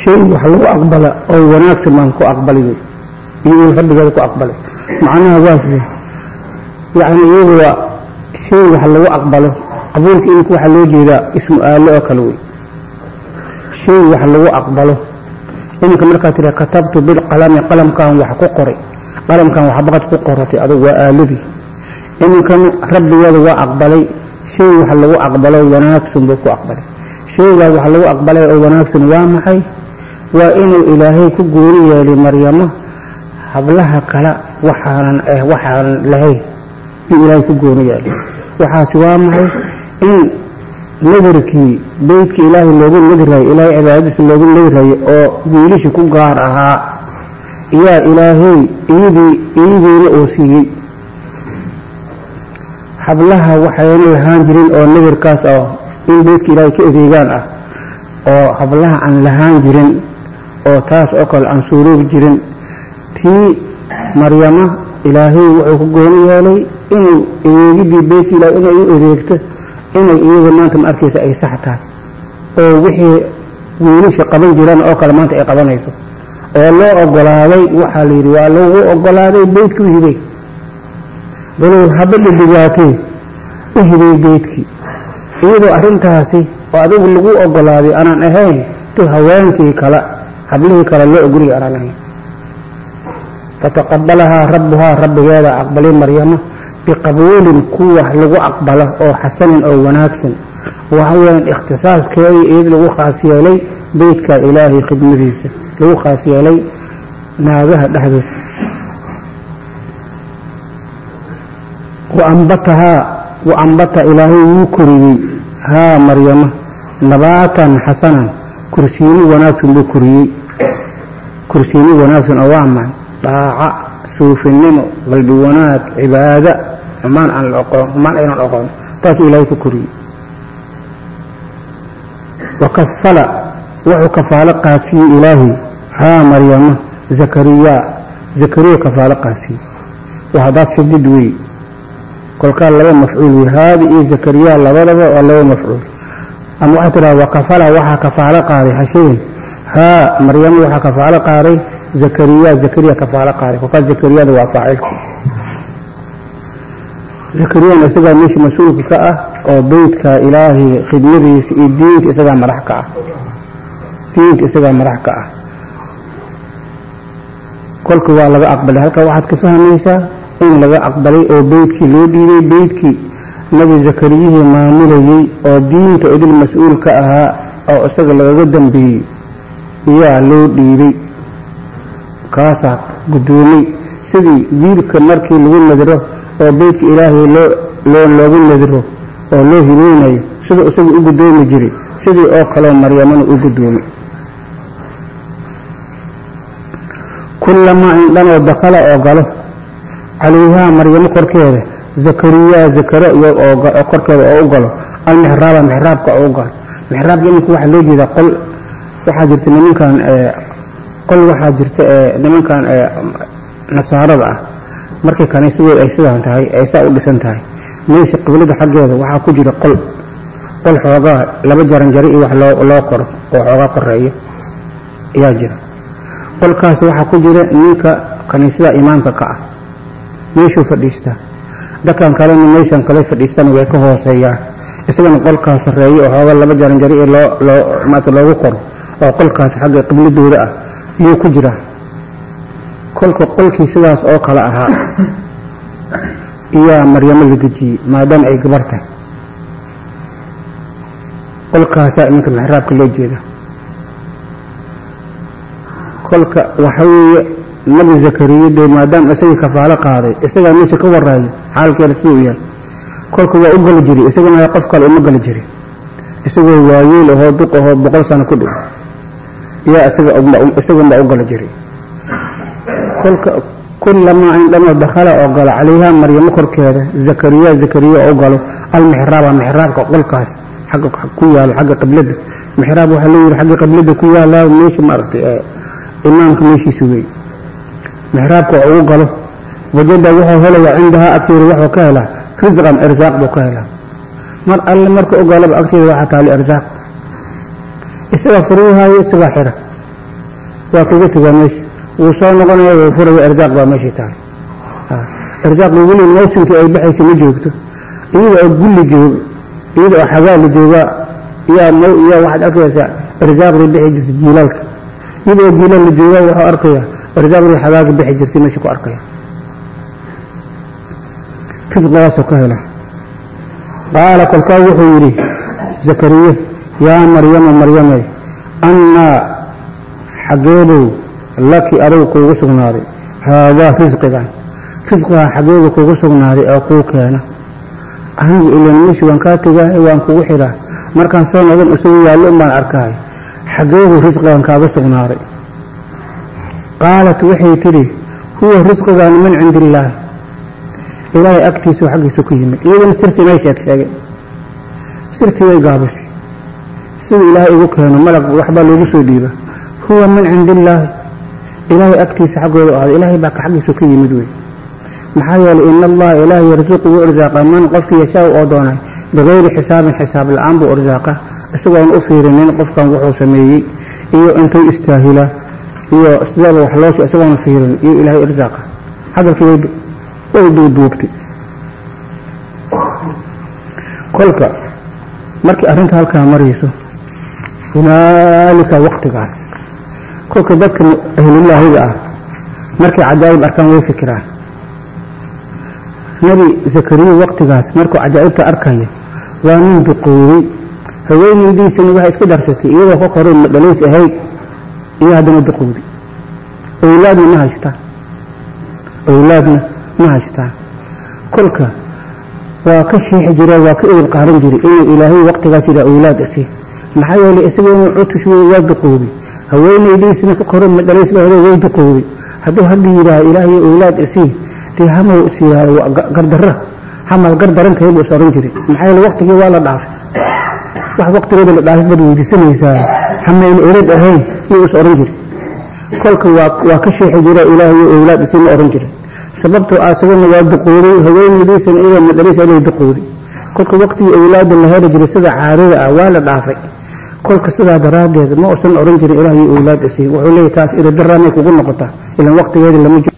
shay wax lagu aqbala oo wanaagsan baan ku aqbalay in rabbigeeda ku aqbalay. Macnaha waa side yacni iyadu waa shay wax lagu aqbalo qabuulka imika waxaa loo jeedaa ismu aalo oo kale wey shay wax lagu aqbalo. Iminka markaa tira katabtu bilqalami qalamkan wax ku qoray qalamkan wax baqad ku qoratay adugu waa aaladii iminkan rabbigeeda waa aqbalay shay wax lagu aqbalo wanaagsan buu ku aqbalay. Shaygaas wax lagu aqbalay oo wanaagsan waa maxay? Waa inuu ilaahay ku gooni yeelay maryamo hablaha kale waxaanan eh waxaanan lahayn yuu ilaahay ku gooni yeelay waxaasi waa maxay? In nadarkii beydka ilaahay loogu nadrayo ilaahay cibaadadiisa loogu nadrayo oo wiilishii ku gaar ahaa yaa ilaahay iyadii iyadiina uu siiyey. Hablaha waxayna lahaan jirin oo nadarkaas ah in beydka ilaahay ka adeegaan ah oo hablaha aan lahaan jirin oo taas oo kale aan suuroobi jirin. Tii maryama ilaahay wuxuu ku gooni yeelay inuu adeegidii beydka ilahay inay u adeegto inay iyada maanta ma arkaysa ay sax tahay. Oo wixii wiilisha qaban jiraan oo kale maanta ay qabanayso. Oo loo ogolaaday waxaa la yidhi waa lagu ogolaaday beydki u hibay balow habadha dhigaatee u hibay beydkii? Iyadoo arrintaasi oo adigu lagu ogolaaday aanan ahayn tu haweenkii kale hablihii kale loo ogoliya aanan ahayn. Fataqabalahaa rabbuhaa rabbigeeda aqbalay maryamo biqabuulin ku wax lagu aqbalo oo xasanin oo wanaagsan. Waxa weyaan ikhtisaaskeedii iyad lagu khaas yeelay beydka ilaahay khidmadiisa lagu khaas yeelay naagaha dhexdeeda waambatahaa waambata ilaahay wuu koriyey. Haa maryamo nabaatan xasanan kursiini wanaagsan buu koriyey. Kursiini wanaagsan oo waa maxay? Dhaaca suufinimo qalbi wanaag cibaada xumaan aan la oqoon xumaan aynan oqoon taasuu ilaahay ku koriyey wakafala wuxuu kafaalo qaadsiiyey ilaahay. Haa maryamo zakariya zakariya kafaalo qaadsiiyey. Waa haddaad shadid wey kolkaa laba mafcuul wey haadi iyo zakariya labadaba waa laba mafcuul. Ama waxaa tidhaha wakafala waxaa kafaalo qaaday hashayn haa maryamo waxaa kafaalo qaaday zakariya. Zakariya kafaalo qaaday. Kolkaas zakariyada waa faacilka zakariyana isagaa meesha mas'uulka ka ah oo beydka ilaahay khidmadiisa iyo diinta isagaa madax ka ah. Diinta isagaa madax ka ah. Kolka waa laga aqbalay. Halkaa waxaad ka fahmaysaa in laga aqbalay oo beydkii loo dhiibay beydkii nabi zakariyihii maamulayey oo diinta idil mas'uul ka ahaa oo isaga lagaga dambeeyey yaa loo dhiibay kaasaa guddoomay. Sidii wiilka markii lagu nadro oo beydka ilaahay loo loo loogu nadro oo loo hibeynayo sida isaga u guddoomi jiray sidii oo kaleo maryamana u guddoomay kullamaa indhanoo dakala oo galo. Calayhaa maryamo korkeeda zakariya zakaro iyo korkeeda oo u galo. Almixraaba mixraabka oo u galo. Mixraabka iminka waxaa loo jeedaa qol waxaa jirta nimankan qol waxaa jirta ee nimankan ee nasaarada ah markay kaniisadooda ay sidaan tahay ay saa u dhisan tahay. Meesha qiblada xaggeeda waxaa ku jira qol. Qol xoogaa laba jaranjaro iyo wax loo koro oo xoogaa koreeyo ayaa jira. Qolkaasi waxaa ku jira ninka kaniisada imaamka ka ah. Meeshuu fadhiistaa. Dadkan kalena meeshan kale fadhiistana way ka hooseeyaan. Isagana qolkaas sarreeyo oo xoogaa laba loo maata loogu koro. Oo qolkaasi xagga qibladooda ah. Iyuu ku jiraa kolka qolkii sidaas oo kale ahaa iyaa maryamo la dejiyey maadaama ay gabar tahay. Qolkaasaa iminka mixraabka loo jeeda kolka waxa weeye nabi zakariya dee maadaama isagii kafaalo qaaday isagaa meesha ka waraayo xaalkeeda siduu yahay. Kolka waa u gala jiray isagana qof kale uma gala jirin. Isagoo waayeel ahoo duq ahoo boqol sano ku dhow yaa isagunbaa u gala jiray kolka kullamaa indhanoo dakhala oo galo calayhaa maryamo korkeeda zakariya zakariya oo galo almixraaba mixraabka qolkaas xagga ku yaalo xagga qiblada mixraab waxaa loo yihi xagga qiblada ku yaalla meesha maaragtay imaamka meeshiisu wey mixraabka oo ugu galo wajada wuxuu helayaa cindahaa agteeda wuxuu ka helaa risqan irsaaq buu ka helaa. Mar alle marka u galaba agteeda waxaa taali irsaaq isagaa furuuhaayo isagaa xira. Waa kaga tegaa meesha wuu soo noqonaya wuu furaya irsaaq baa meeshii taali irsaaq weli mawsimkii ay baxaysa ma joogto. Iyada oo gulli jooga iyada oo xagaali joogaa yaa yaa waxaad arkaysaa irsaaqdii bixi jirta jiilaalka iyada oo jiilaal la joogaa wuxuu arkaya irsaaqdii xagaaga bixi jirtay meesha ku arkaya. Risqigaasoo ka hela. Qaala kolkaa wuxuu yidhi zakariye yaa maryama maryame annaa xaggeedow laki adugu kuugu sugnaaday. Haadaa risqigan risqigaa xaggeedu kuugu sugnaaday oo kuu keena. Anigu ilan meshi waan kaa tegaahay waan kugu xidhaa markaan soo noqon isagu yaallo un baan arkahay xaggeedu risqigan kaaga sugnaaday. Qaalat waxay tidhi huwa risqigan min cindi illaahi ilaahay agtiisu xaggiisu ku yimid. Iyadana sirtii may sheeg sirtii way gaabishay sida ilaahay ugu keeno malag waxbaa loogu soo dhiiba. Huwa min cindi illaahi ilaahay agtiisa xaggooda ahda ilaahay baa xaggiisu ka yimid wey. Maxaa yeelay in allaha ilaahay yarsuqu wuu irsaaqa man qofkii yashaa oo doonay bikayri xisaabin xisaab la'aan buu irsaaqa isagoon u fiirinin qofkan wuxuu sameeyey iyo intuu istaahilaa iyo sideeba wax loo isagoon fiirin iyo ilaahay irsaaqa hadalkii way duuduubtay kolka markii arrinta halkaa marayso hunaalika waqtigaas kolka dadka ahlulaahiga ah markay cajaa'ib arkaan way fikiraan. Nebi zakariya waqtigaas markuu cajaa'ibta arkaya waa nin duqoobay. Haweenaydiisana waxay isku darsatay iyadoo ka koray dhalays ahayd iyo haddana duqowday owlaadna ma haystaan owlaadna ma haystaan kolka waa ka shiixi jira waa ka edib qaaran jiray inuu ilaahay waqtigaas yidhaa owlaad asi maxaa yeelay isaga inuu cutush waa duqoobay haweenaydiisana ka koray dhalays ba way duqoobay hadduu hadda yidhaaha ilaahay owlaad isii dee hamow is gardarra. Hamal gardarantahay buu is oran jiray. Maxaa yeele waqtigii waa la dhaafay. Wax waqtigooda la dhaafay baad weydiisanaysaa hamayna erad ahayn yuu is oran jiray. Kolka waa waa ka sheexi jira ilaahay owlaad isii ma oran jiray. Sababtoo ah waa duqooday haweenaydiisana iyadoo madhalaysa inay duqooday kolka waqtigii owlaada la heli jiray sida caadada ah waa la dhaafay kolka sidaa daraaddeed ma usan oran jirin ilaahay owlaad isii wuxuu leeyahy taas iridaraanay kugu noqotaa. Ilan waqtigeeda lama jiro